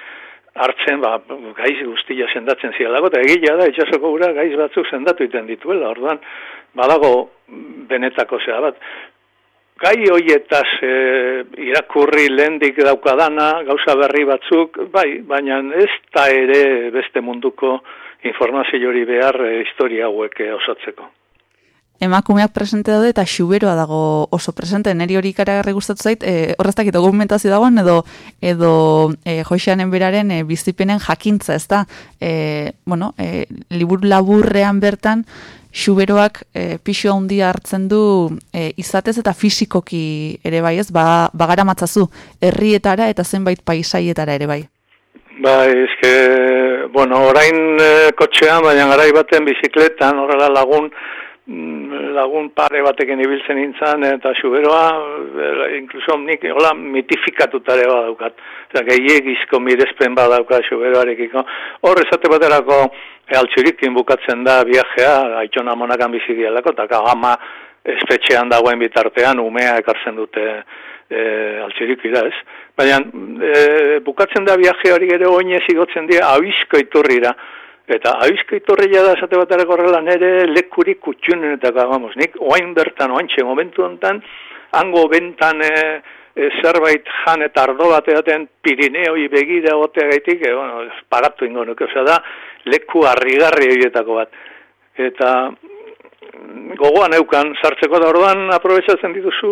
hartzen, ba, gaiz guztia sendatzen zielago, eta egila da, itxasoko urak gaiz batzuk sendatu iten dituela, orduan, badago benetako zea bat gai hoietaz e, irakurri lehendik daukadana, gauza berri batzuk, bai, baina ez da ere beste munduko informazio hori behar e, historia hauek e, osatzeko. Emakumeak presente daude eta xuberoa dago oso presente, neri hori ikaragarri gustatu zait, e, horreztak dokumentazio dagoen edo edo e, joixeanen beraren e, bizipenen jakintza, ez da? E, bueno, e, libur laburrean bertan, xuberoak e, pixo handia hartzen du e, izatez eta fisikoki ere bai ez, ba, bagara matzazu herrietara eta zenbait paisaietara ere bai. Ba, ezke, bueno, orain e, kotxean, baina garai baten bizikletan, horrela lagun, lagun pare batekin ibiltzen nintzen, eta xuberoa, eh, inkluso nik hola mitifikatutare badaukat. Eta gehiagizko mirezpen badaukat xuberoarekiko. Hor esate baterako e, altxurikin bukatzen da viajea, aitona monakan bizi dialako, eta ama espetxean dagoen bitartean umea ekartzen dute e, altxirik ez. Baina e, bukatzen da viaje hori gero oinez igotzen dira abizko iturrira. Eta abizko iturria da esate bat horrela nere lekurik kutxunen eta vamos, nik oain bertan, oain txe momentu honetan, hango bentan e, e, zerbait jan eta ardo bateaten Pirineoi begira gotea gaitik, e, bueno, pagatu ingo nuke, osea da, leku harrigarri horietako bat. Eta gogoan eukan sartzeko da orduan aprobetsatzen dituzu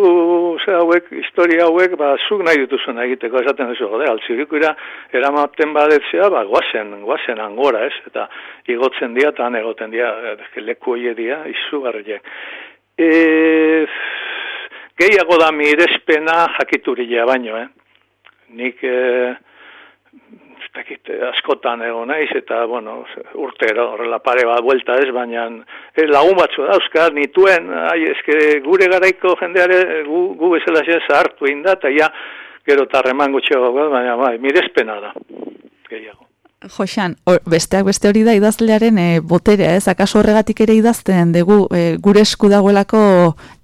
ze hauek, historia hauek, ba, zuk nahi dituzun egiteko esaten duzu, jode, altzirikuira eramaten badetzea, ba, guazen, guazen angora, ez, eta igotzen dira, eta egoten dira, leku hoi dira, izu E, gehiago da mirespena jakituria baino, eh? Nik, eh, dakit, askotan egon naiz, eta, bueno, urtero, horrela pare bat buelta ez, baina eh, lagun batzu da, euskar, nituen, ai, eske, gure garaiko jendeare, gu, gu bezala zen zahartu inda, eta ja, gero tarreman gutxego, baina, bai, mirezpena da, gehiago. Joxan, besteak beste hori da idazlearen e, boterea, ez? Akaso horregatik ere idazten dugu e, gure esku dagoelako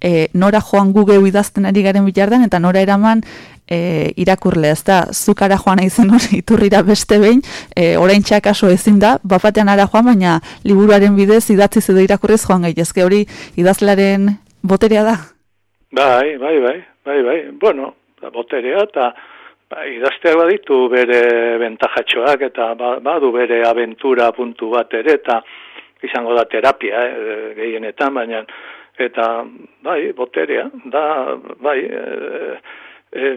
e, nora joan gu geu idazten ari garen bilardan eta nora eraman e, irakurle, ez da, zukara joan aizen hori iturrira beste behin, e, orain txakaso ezin da, bapatean ara joan, baina liburuaren bidez idatzi zedo irakurrez joan gaitezke. Hori idazlearen boterea da? Bai, bai, bai, bai, bai, bueno, boterea eta ba, idazteak baditu bere bentajatxoak eta ba, badu bere aventura puntu bat ere eta izango da terapia eh, gehienetan, baina eta bai, boterea, da, bai, eh, e,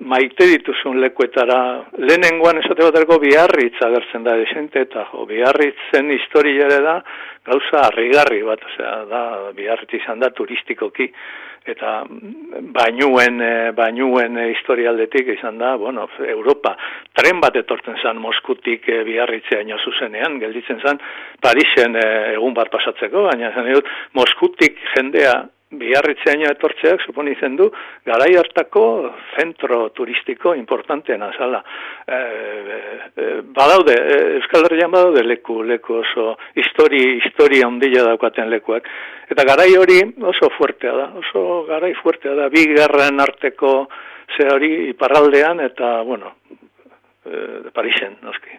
maite dituzun lekuetara, lehenengoan esate baterako biarritz agertzen da desente, eta jo, biarritzen historiare da, gauza harrigarri bat, osea, da, biarritz izan da turistikoki, eta bainuen, e, bainuen historialdetik izan da, bueno, Europa, tren bat etortzen zen Moskutik e, biarritzea ino zuzenean, gelditzen zen Parisen e, egun bat pasatzeko, baina zen dut, Moskutik jendea biarritzeaino etortzeak suponi zen du garai hartako zentro turistiko importanteena zala. E, e, badaude, Euskal Herrian badaude leku, leku oso histori, historia ondila daukaten lekuak. Eta garai hori oso fuertea da, oso garai fuertea da, bi garren arteko ze hori iparraldean eta, bueno, e, Parisen, noski.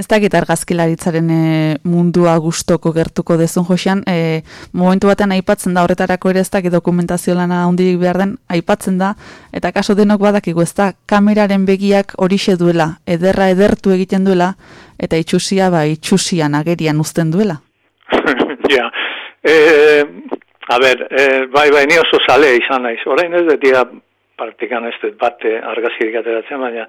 Ez dakit argazkilaritzaren e, mundua gustoko gertuko dezun joxean, e, momentu batean aipatzen da horretarako ere ez dakit dokumentazio lana ondirik behar den, aipatzen da, eta kaso denok badakigu ez da, kameraren begiak horixe duela, ederra edertu egiten duela, eta itxusia ba itxusian agerian uzten duela. ja, e, a ber, e, bai bai ni oso sale izan naiz, orain ez detia partikan ez dut bate argazkirik ateratzen, baina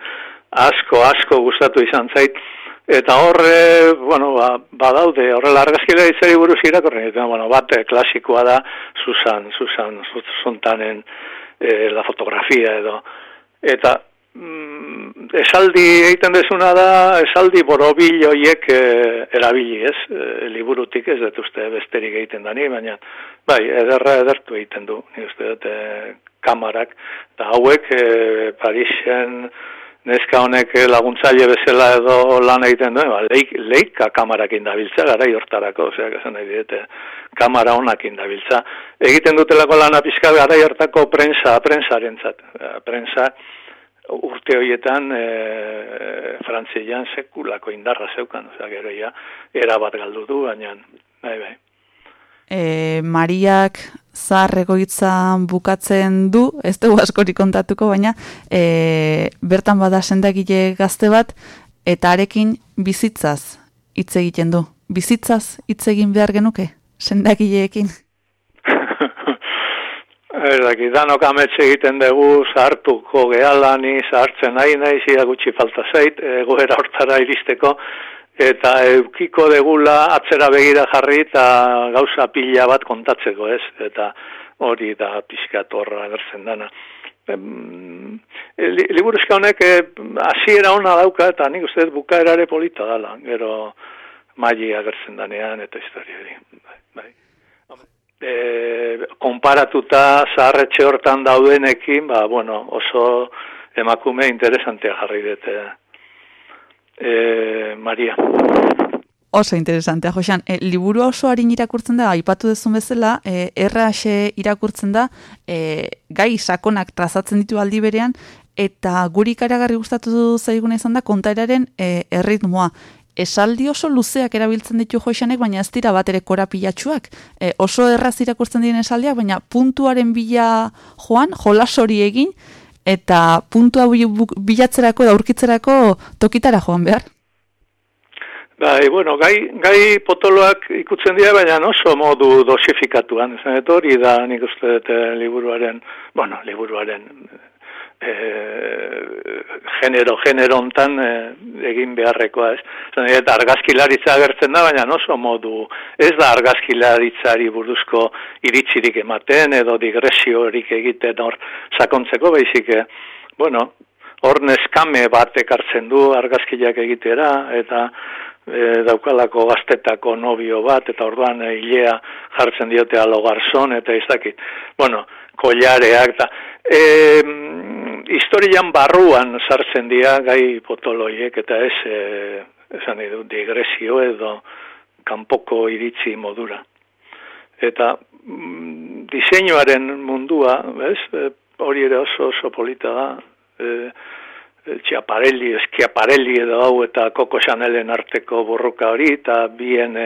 asko, asko gustatu izan zait, Eta horre, bueno, ba, badaude, horrela argazkila itzari buruz irakorren, eta, bueno, bat klasikoa da, Susan, Susan, Suntanen, eh, la fotografia edo. Eta, mm, esaldi egiten desuna da, esaldi borobil hoiek eh, erabili, ez? Eh, liburutik ez dut uste besterik egiten da ni, baina, bai, ederra edertu egiten du, ni uste dut eh, kamarak, eta hauek eh, Parisen, neska honek laguntzaile bezala edo lan egiten duen, ba, leik, leika kamarakin dabiltza, gara hortarako, osea, esan nahi diete, kamara honak indabiltza. Egiten dutelako lana pizka gara hortako prensa, prensaren zat, prensa urte horietan e, frantzian sekulako indarra zeukan, osea, gero ja, erabat galdu du, baina, bai, bai e, Mariak zaharreko bukatzen du, ez dugu askori kontatuko, baina e, bertan bada sendagile gazte bat, eta arekin bizitzaz hitz egiten du. Bizitzaz hitz egin behar genuke, sendagileekin? Erdaki, danok ametxe egiten dugu, zahartuko gehalani, zahartzen nahi nahi, zia gutxi falta zait, egoera hortara iristeko, eta eukiko degula atzera begira jarri eta gauza pila bat kontatzeko, ez? Eta hori da pixkat horra agertzen dana. E, liburuzka honek e, hasiera ona dauka eta nik uste bukaerare polita dala, gero maili agertzen danean eta historia hori. Bai. E, konparatuta zaharretxe hortan daudenekin, ba, bueno, oso emakume interesantea jarri dute. E, Maria. Oso interesantea, Josean. E, liburu oso harin irakurtzen da, aipatu dezun bezala, e, erraxe irakurtzen da, e, gai sakonak trazatzen ditu aldi berean, eta guri karagarri gustatu zaiguna izan da kontaeraren e, erritmoa. Esaldi oso luzeak erabiltzen ditu joixanek, baina ez dira bat ere korapilatxuak. E, oso erraz irakurtzen diren esaldiak, baina puntuaren bila joan, jolas hori egin, eta puntua bilatzerako da aurkitzerako tokitara joan behar. Bai, bueno, gai, gai potoloak ikutzen dira, baina oso modu dosifikatuan. Zan, hori da nik uste dut eh, liburuaren, bueno, liburuaren e, genero, genero ontan e, egin beharrekoa, ez? Zan, eta argazkilaritza agertzen da, baina oso modu, ez da argazkilaritzari buruzko iritsirik ematen, edo digresiorik egiten hor sakontzeko, baizik, bueno, hor neskame bat ekartzen du argazkiak egitera, eta e, daukalako gaztetako nobio bat, eta orduan e, hilea jartzen diote alo garzon, eta ez dakit, bueno, kollareak, eta e, historian barruan sartzen dira gai potoloiek, eta ez, e, esan edo, digresio edo kanpoko iritzi modura. Eta mm, diseinuaren mundua, ez, e, hori ere oso oso polita da, e, txiaparelli, eskiaparelli edo hau eta koko Chanelen arteko borroka hori, eta bien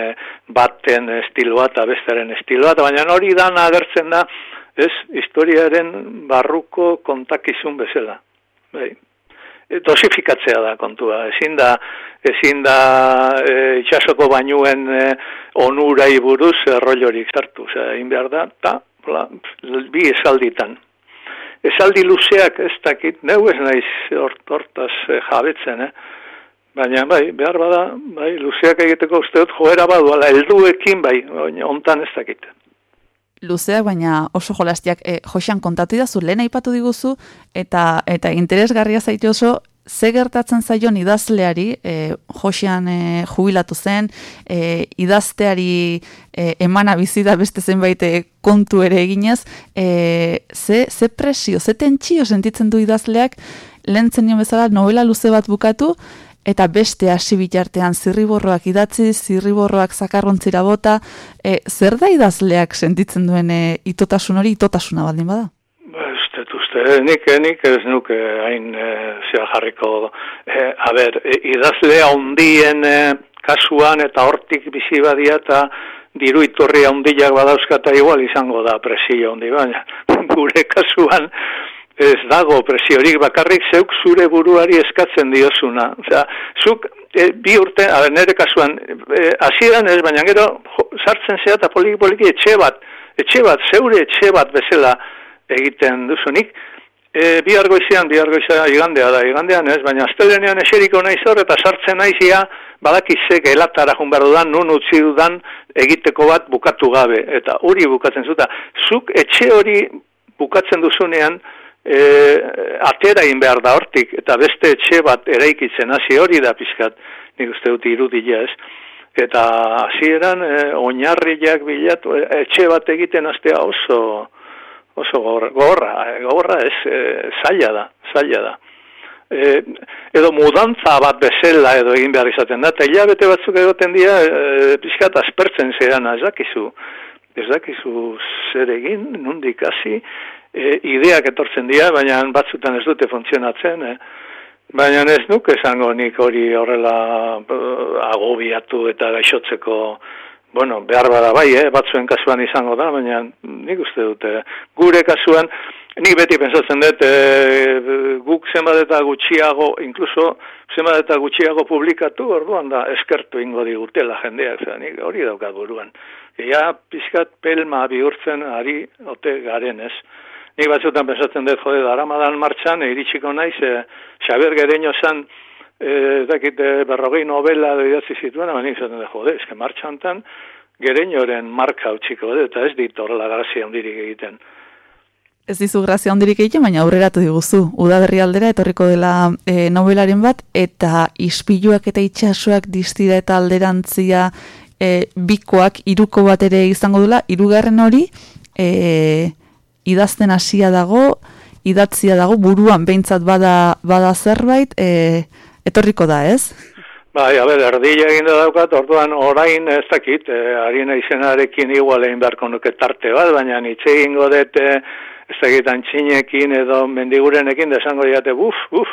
baten estiloa eta bestaren estiloa, baina hori dan agertzen da, ez, historiaren barruko kontakizun bezala. Bai. E, dosifikatzea da kontua, ezin da, ezin da e, itxasoko bainuen e, onurai buruz errollorik zartu, egin behar da, eta bi esalditan, esaldi luzeak ez dakit, neu ez naiz hortaz eh, jabetzen, eh? Baina, bai, behar bada, bai, luzeak egiteko uste dut badu, ala, elduekin, bai, ontan ez dakit. Luzeak, baina oso jolastiak, e, Josean kontatu idazu, lehen aipatu diguzu, eta eta interesgarria zaitu oso, ze gertatzen zaion idazleari, e, Josean e, jubilatu zen, e, idazteari e, emana bizida beste zenbait kontu ere eginez, e, ze, ze presio, ze tentsio sentitzen du idazleak, lehen zen bezala novela luze bat bukatu, eta beste hasi bitartean zirriborroak idatzi, zirriborroak zakarrontzira bota, e, zer da idazleak sentitzen duen e, itotasun hori, itotasuna baldin bada? uste, nik, nik ez nuke hain e, zera jarriko, e, a ber, e, idazle handien e, kasuan eta hortik bizi badia eta diru iturri handiak badauzkata igual izango da presio handi, baina gure kasuan ez dago presiorik bakarrik zeuk zure buruari eskatzen diozuna. Osea, zuk e, bi urte, a nire kasuan, e, hasieran ez, baina gero sartzen zea eta poliki poliki etxe bat, etxe bat, zeure etxe bat bezala, egiten duzunik. E, bi argoizian, bi argoizia igandea da, igandean ez, baina astelenean eseriko nahi zor eta sartzen naizia badakizek elatara jun behar dudan, nun utzi dudan egiteko bat bukatu gabe. Eta hori bukatzen zuta. Zuk etxe hori bukatzen duzunean, e, atera in behar da hortik, eta beste etxe bat eraikitzen hasi hori da pizkat, nik uste dut irudia ez. Eta hasieran e, oinarriak bilatu, e, etxe bat egiten astea oso, oso gorra, gorra, gorra ez, e, zaila da, zaila da. E, edo mudantza bat bezala edo egin behar izaten da, eta hilabete batzuk egoten dira, e, pixkat aspertzen zean, ez dakizu, ez dakizu zer egin, nundik hasi, e, ideak etortzen dira, baina batzutan ez dute funtzionatzen, e, baina ez nuke esango nik hori horrela e, agobiatu eta gaixotzeko, bueno, behar bada bai, eh, batzuen kasuan izango da, baina nik uste dute, gure kasuan, nik beti pensatzen dut, e, guk zenbat eta gutxiago, inkluso zenbat eta gutxiago publikatu, orduan da, eskertu ingo digutela jendea, zer, nik hori daukat buruan. Ea pizkat pelma bihurtzen ari ote garen ez. Nik batzutan pensatzen dut, jode, daramadan martxan, iritsiko naiz, e, Xaber Gereño zan, ez dakit berrogei novela idatzi zituen, ama izaten da jode, eske martxantan gereñoren marka utxiko edo, eta ez dit horrela grazia handirik egiten. Ez dizu grazia handirik egiten, baina aurreratu diguzu. Udaberri aldera etorriko dela e, novelaren bat, eta ispiluak eta itxasuak distira eta alderantzia e, bikoak iruko bat ere izango dula, irugarren hori e, idazten hasia dago, idatzia dago, buruan behintzat bada, bada zerbait, e, etorriko da, ez? Bai, a ber, erdila egin da daukat, orduan orain ez dakit, e, harina izenarekin igual egin beharko nuke tarte bat, baina nitxe egingo dut, e, ez dakit antxinekin edo mendigurenekin, da esango diate, buf, buf,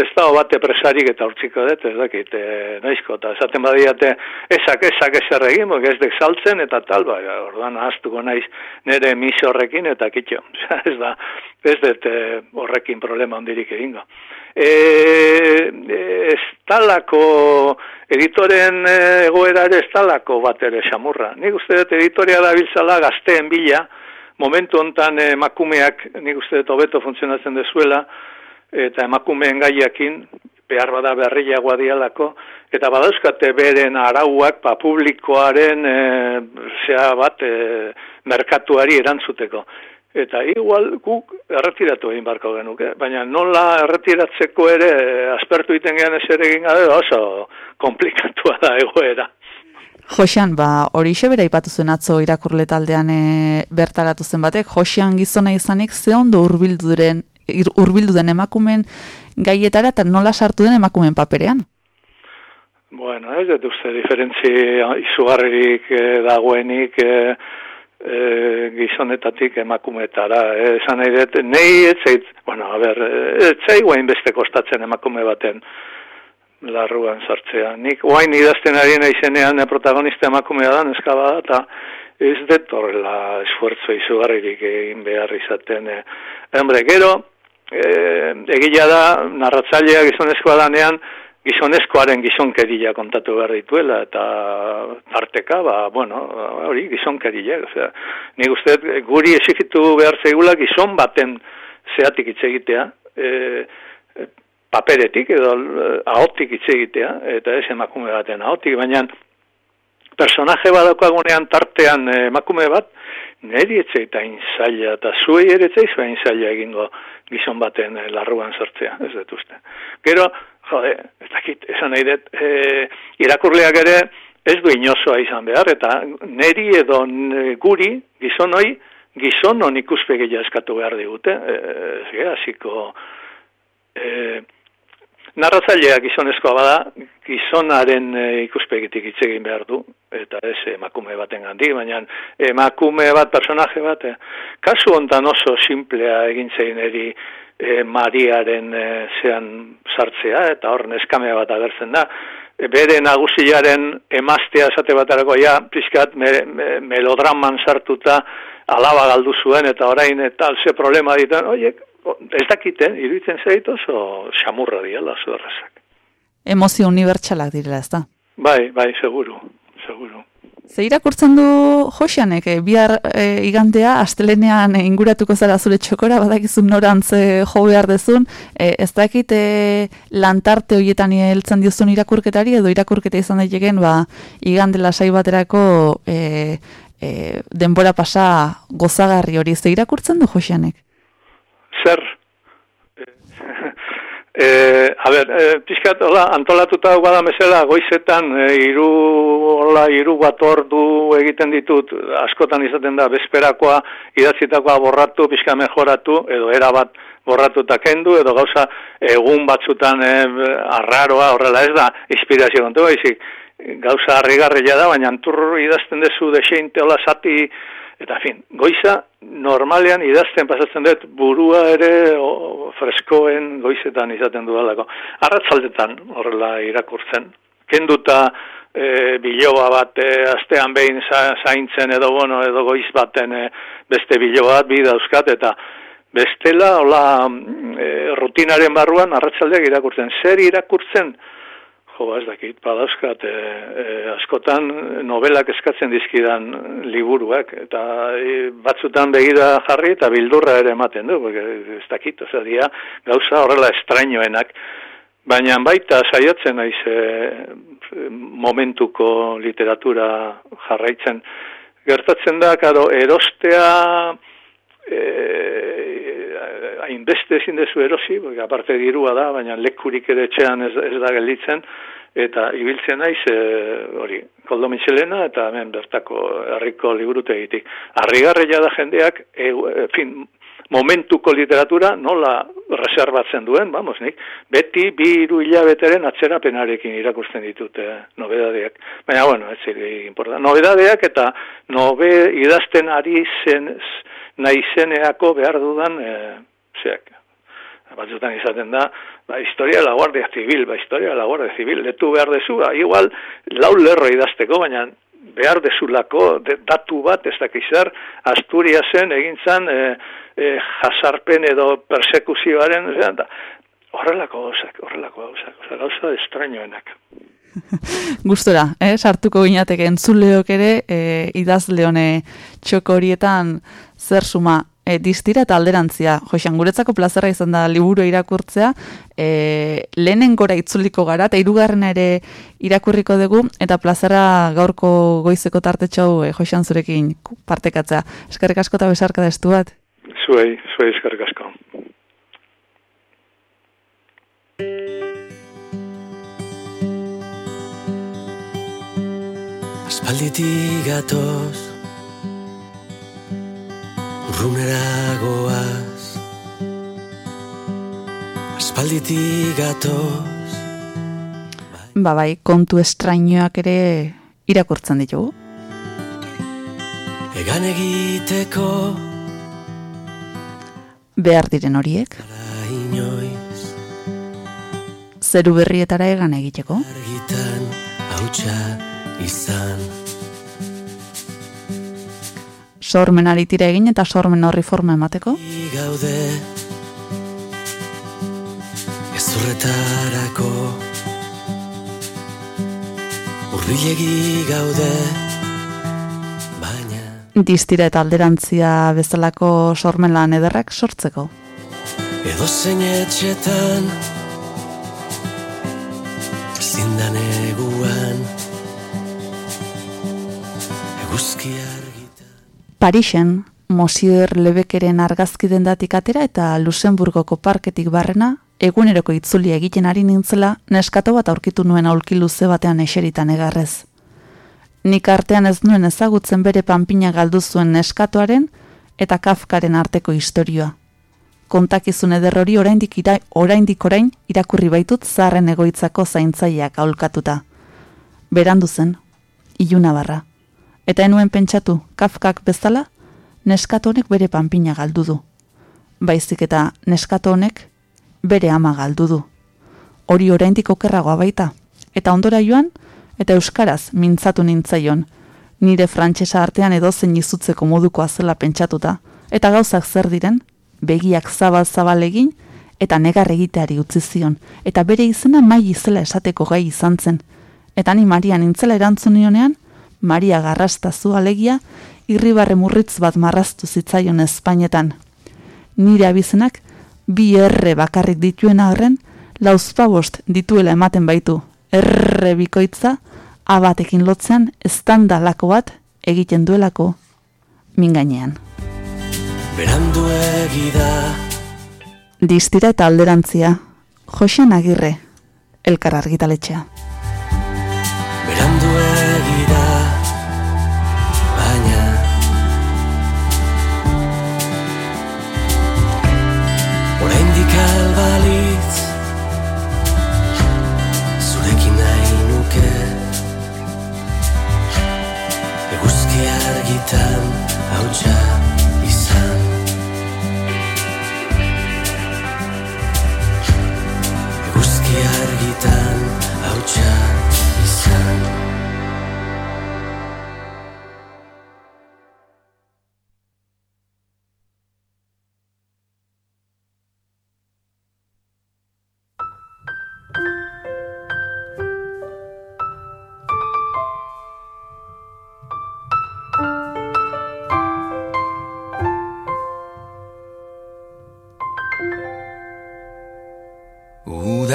ez da bate presarik eta urtsiko dut, ez dakit, e, naizko, eta esaten badiate, esak, esak, eser egin, bok ez dek saltzen, eta tal, bai, orduan ahaztuko naiz nire emisi horrekin, eta kitxo, ez da, ez dut e, horrekin problema ondirik egingo. E, e, ez talako editoren egoera ere ez talako bat ere xamurra. Nik uste dut editoria da biltzala gazteen bila, momentu hontan emakumeak nik uste dut hobeto funtzionatzen dezuela, eta emakumeen gaiakin, behar bada berriagoa dialako, eta badauzkate beren arauak pa publikoaren e, zea bat e, merkatuari erantzuteko. Eta igual guk erretiratu egin barko genuke, baina nola erretiratzeko ere aspertu iten gehan ez ere egin gabe oso komplikatua da egoera. Josean, ba, hori bera ipatu zuen atzo irakurle taldean e, bertaratu zen batek, Josean gizona izanik ze ondo urbildu den, emakumen gaietara eta nola sartu den emakumen paperean? Bueno, ez dut uste diferentzi izugarririk e, dagoenik, e, e, gizonetatik emakumetara. E, esan nahi dut, nahi etzait, bueno, a ber, etzai guain beste kostatzen emakume baten larruan sartzea. Nik guain idazten ari nahi zenean e, protagonista emakumea da, neska bada, eta ez dut horrela esfuerzo izugarririk egin behar izaten. E, hombre, gero, e, egila da, narratzailea gizonezkoa danean, gizonezkoaren gizonkeria kontatu behar dituela, eta parteka, ba, bueno, hori gizonkeria, osea, nik uste guri esikitu behar zeigula gizon baten zeatik hitz egitea, e, paperetik edo e, ahotik hitz egitea, eta ez emakume baten ahotik, baina personaje badaukagunean tartean e, emakume bat, neri etzeita inzaila, eta zuei ere etzeizu inzaila egingo gizon baten e, larruan sortzea, ez dut uste. Gero, jode, ez dakit, esan nahi dut, e, irakurleak ere ez du inozoa izan behar, eta neri edo guri, gizonoi, gizonon ikuspegia eskatu behar digute, e, ez hasiko e, narratzaileak gizonezkoa bada, gizonaren e, ikuspegitik hitz egin behar du, eta ez emakume baten gandik, baina emakume bat, personaje bat, e, kasu hontan oso simplea egin zein eri, e, Mariaren e, zean sartzea, eta hor neskamea bat agertzen da. E, bere nagusiaren emaztea esate batarako, ja, pizkat me, melodraman sartuta alaba galdu zuen, eta orain eta ze problema ditan, oiek, ez dakite, eh? iruditzen zait oso xamurra diala zuerrazak. Emozio unibertsalak direla, ez da? Bai, bai, seguru, seguru. Ze irakurtzen du Joseanek, eh, bihar e, igandea, astelenean inguratuko zara zure txokora, badakizun norantze jo behar dezun, e, ez dakit e, lantarte horietan heltzen diozun irakurketari, edo irakurketa izan daiteken, ba, igande lasai baterako e, e, denbora pasa gozagarri hori, ze irakurtzen du Joseanek? Zer? E, a ber, e, pixkat, hola, antolatuta bada mesela, goizetan, e, iru, hola, iru bat ordu egiten ditut, askotan izaten da, bezperakoa, idatzitakoa borratu, pixka mejoratu, edo era bat borratu eta kendu, edo gauza, egun batzutan e, arraroa, horrela ez da, inspirazio kontu, gauza harrigarria da, baina anturru idazten dezu, deseinte, hola, zati, Eta, fin, goiza, normalean idazten pasatzen dut burua ere o, freskoen goizetan izaten dudalako. Arratzaldetan horrela irakurtzen. Kenduta e, biloba bat e, astean behin zaintzen edo bueno, edo goiz baten e, beste biloba bat bi dauzkat eta bestela hola e, rutinaren barruan arratzaldeak irakurtzen. Zer irakurtzen? Jo, ez dakit, badauzkat, e, e, askotan novelak eskatzen dizkidan liburuak, eta e, batzutan begira jarri eta bildurra ere ematen du, ez dakit, oza, dia, gauza horrela estrainoenak, baina baita saiatzen naiz e, momentuko literatura jarraitzen. Gertatzen da, karo, erostea, e, hainbeste ezin dezu erosi, porque aparte dirua da, baina lekurik ere etxean ez, ez da gelditzen, eta ibiltzen naiz e, hori Koldo Michelena eta hemen bertako herriko liburutegitik. Harrigarria da jendeak e, fin, momentuko literatura nola reservatzen duen, vamos, nik, beti bi hiru hilabeteren atzerapenarekin irakusten ditute nobedadeak. Baina, bueno, ez ziri importa. Nobedadeak eta nobe idazten ari zen nahi zeneako behar dudan, e, zeak, batzutan izaten da, ba, historia de la Guardia Civil, ba, historia de la Guardia Civil, letu behar dezu, ba, igual, lau lerro idazteko, baina behar dezulako de, datu bat, ez dakizar, Asturiasen egintzan e, e, jasarpen edo persekuzioaren, da, horrelako gauzak, horrelako gauzak, oza, gauza estrañoenak. Gustora, eh, sartuko ginateke entzuleok ere, eh, idazleone txoko horietan zer suma e, distira eta alderantzia. Joxan, guretzako plazera izan da liburu irakurtzea, e, lehenen gora itzuliko gara, eta irugarrena ere irakurriko dugu, eta plazera gaurko goizeko tartetxau e, Joxan zurekin partekatzea. Eskerrik asko eta besarka da estu bat? Zuei, zuei eskerrik asko. Aspalditik gatoz urrunera goaz Aspalditik gatoz Ba bai, kontu estrainoak ere irakurtzen ditugu. Egan egiteko Behar diren horiek. inoiz Zeru berrietara egan egiteko. Argitan hautsa izan sormenari tira egin eta sormen horri forma emateko. Gaude Ezurretarako Urbilegi gaude Baina Distira eta alderantzia bezalako sormen lan ederrak sortzeko. Edo zein etxetan Zindan eguan Eguzkia Parisen, Mosier Lebekeren argazki dendatik atera eta Luxemburgoko parketik barrena, eguneroko itzuli egiten ari nintzela, neskato bat aurkitu nuen aulki luze batean eseritan egarrez. Nik artean ez nuen ezagutzen bere panpina galdu zuen neskatoaren eta kafkaren arteko istorioa. Kontakizun eder hori oraindik ira, oraindik orain irakurri baitut zarren egoitzako zaintzaileak aulkatuta. Berandu zen, iluna barra. Eta enuen pentsatu, kafkak bezala, neskato honek bere panpina galdu du. Baizik eta neskato honek bere ama galdu du. Hori oraindik okerragoa baita. Eta ondora joan, eta euskaraz mintzatu nintzaion, nire frantsesa artean edo zen izutzeko modukoa zela pentsatuta, eta gauzak zer diren, begiak zabal-zabal egin, eta negar egiteari utzi zion, eta bere izena mai izela esateko gai izan zen. Eta ni Maria nintzela erantzunionean, Maria garrastazu alegia, irribarre murritz bat marraztu zitzaion Espainetan. Nire abizenak, bi erre bakarrik dituen horren, lauzpabost dituela ematen baitu. Erre bikoitza, abatekin lotzean, estanda lako bat egiten duelako mingainean. Berandu egida Distira eta alderantzia, Josean Agirre, elkar argitaletxea. Berandu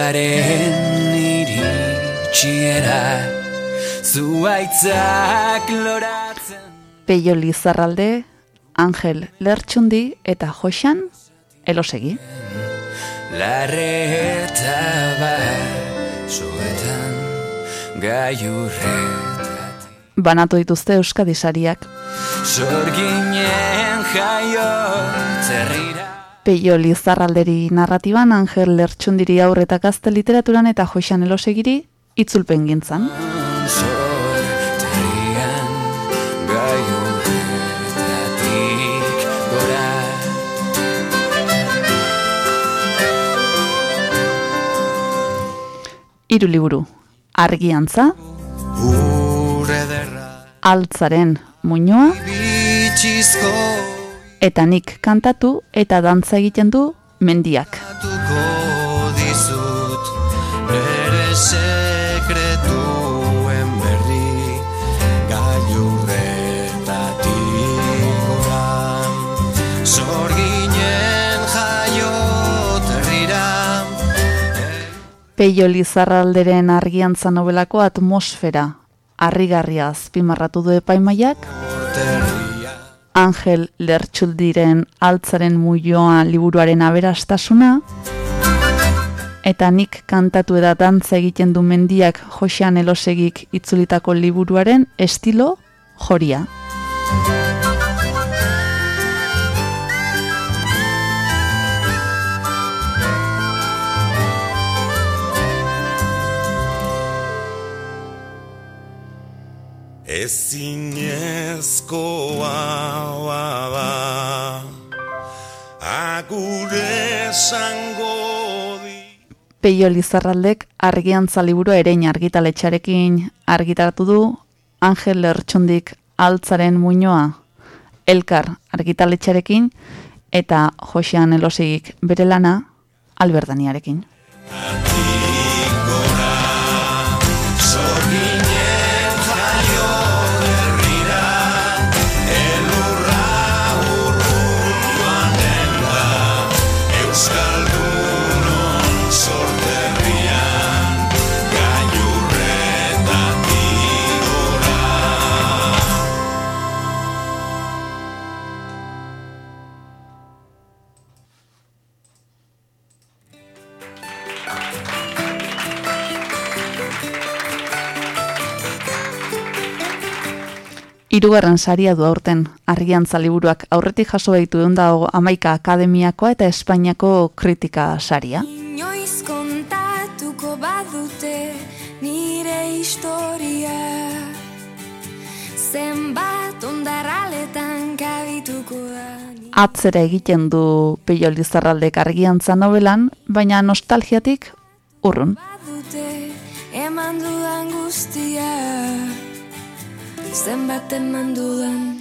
Udaren iritsiera Zuaitzak loratzen Peio Lizarralde, Angel Lertxundi eta Josean elosegi. Larre eta bat Soetan gailurret Banatu dituzte Euskadi sariak. Zorginen jaio zerrira Peio Lizarralderi narratiban Angel Lertxundiri aurreta gazte literaturan eta Joxan Elosegiri itzulpen gintzan. Hiru liburu. Argiantza, altzaren muñoa, eta nik kantatu eta dantza egiten du mendiak. dizut Nere sekretuen berri Gailurretatik gora Zorginen jaio terrira Peio Lizarralderen argiantza nobelako atmosfera. Harrigarria azpimarratu du epaimaiak, Angel Lertxuldiren altzaren muioa liburuaren aberastasuna, eta nik kantatu eda dantza egiten du mendiak Josean Elosegik itzulitako liburuaren estilo joria. Ezinezkoa bada Agure esango di Peio Lizarraldek argiantza liburua erein argitaletxarekin argitaratu du Angel Lertxundik altzaren muñoa elkar argitaletxarekin eta Josean Elosegik bere lana Alberdaniarekin. Hirugarren saria du aurten argiantza liburuak aurretik jaso baitu da amaika akademiakoa eta Espainiako kritika saria. Inoiz kontatuko badute nire historia Zenbat ondarraletan kabituko da Atzera egiten du Peio Lizarraldek argiantza novelan, baina nostalgiatik urrun. dute eman dudan guztia Zenbat eman dudan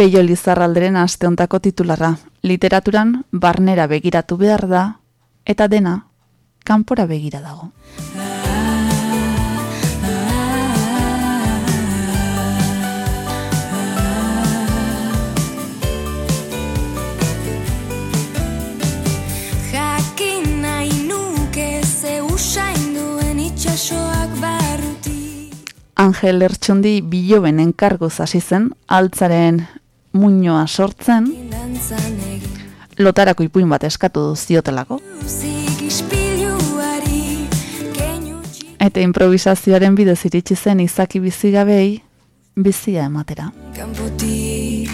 Peio Lizarralderen asteontako titularra. Literaturan barnera begiratu behar da, eta dena kanpora begira dago. Angel Lertxundi biloben enkarguz hasi zen, altzaren muñoa sortzen, lotarako ipuin bat eskatu ziotelako, eta improvisazioaren bidez iritsi zen izaki bizigabei bizia ematera. kanpoti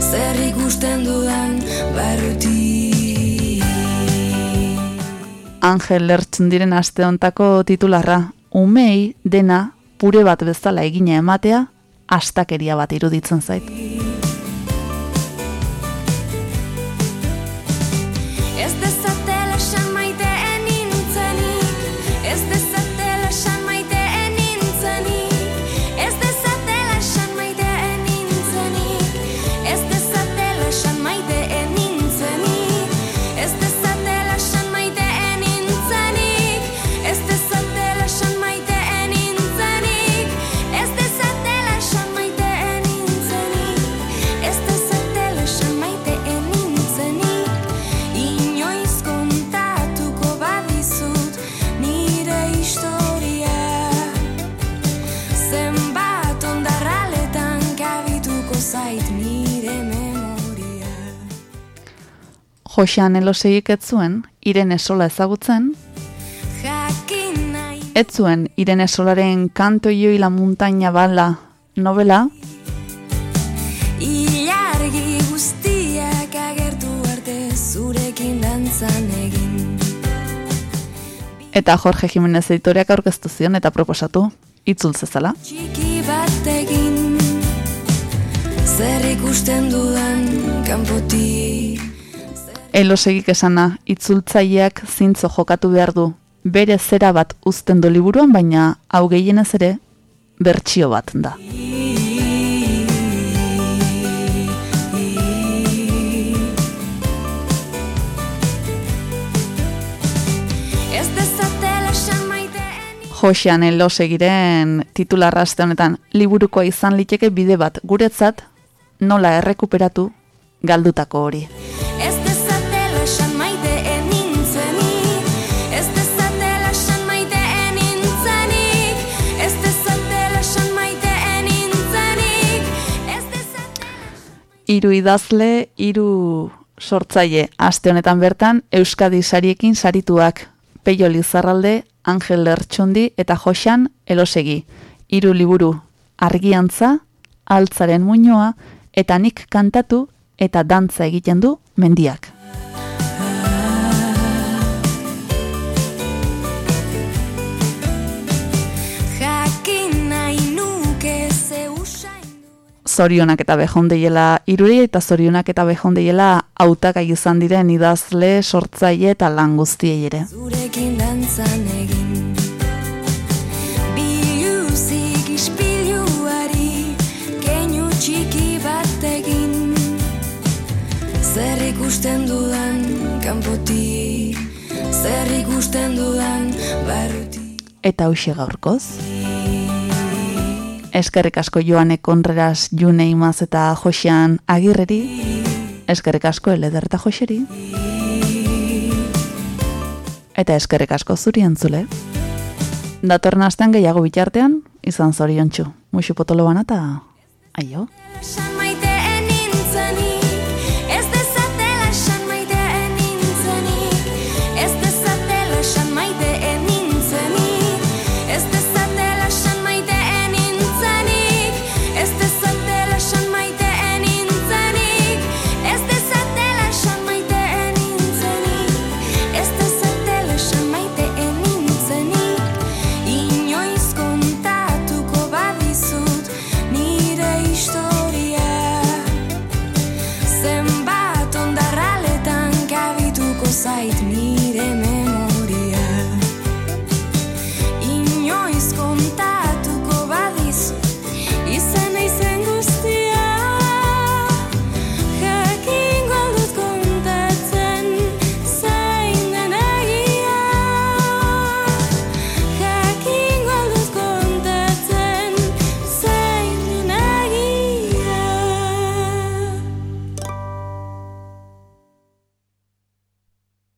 Zer ikusten dudan barruti. Angel Lertxundiren aste hontako titularra, umei dena pure bat bezala egina ematea, astakeria bat iruditzen zait. Josean Elosegik ez zuen, Irene Sola ezagutzen, Jakin nahi. Ez zuen Irene Solaren kanto ioi la montaña bala novela, Ilargi guztiak agertu arte zurekin dantzan egin. Eta Jorge Jimenez editoreak aurkeztu zion eta proposatu, itzul zezala. Txiki bat egin Zer ikusten dudan kanpotik Elosegik esana, itzultzaileak zintzo jokatu behar du, bere zera bat uzten du liburuan, baina hau gehienez ere, bertsio bat da. Josean Elosegiren titularra aste honetan, liburukoa izan liteke bide bat guretzat, nola errekuperatu galdutako hori. Ez Hiru idazle, hiru sortzaile aste honetan bertan Euskadi sariekin sarituak Peio Lizarralde, Angel Lertxundi eta Joxan Elosegi. Hiru liburu argiantza, altzaren muinoa eta nik kantatu eta dantza egiten du mendiak. Zorionak eta behondeiela iruri eta zorionak eta behondeiela hautagai izan diren idazle, sortzaile eta lan guztiei ere. Zurekin dantzan egin Biluzik ispiluari Keinu txiki bat egin Zer ikusten dudan kanpotik Zer ikusten dudan barrutik Eta hoxe gaurkoz. Eskerrik asko Joane Konreras, June Imaz eta Josean Agirreri. Eskerrik asko Eleder eta Joseri. Eta eskerrik asko zuri entzule. Datorren astean gehiago bitartean, izan zoriontsu. Muxu potolo eta aio.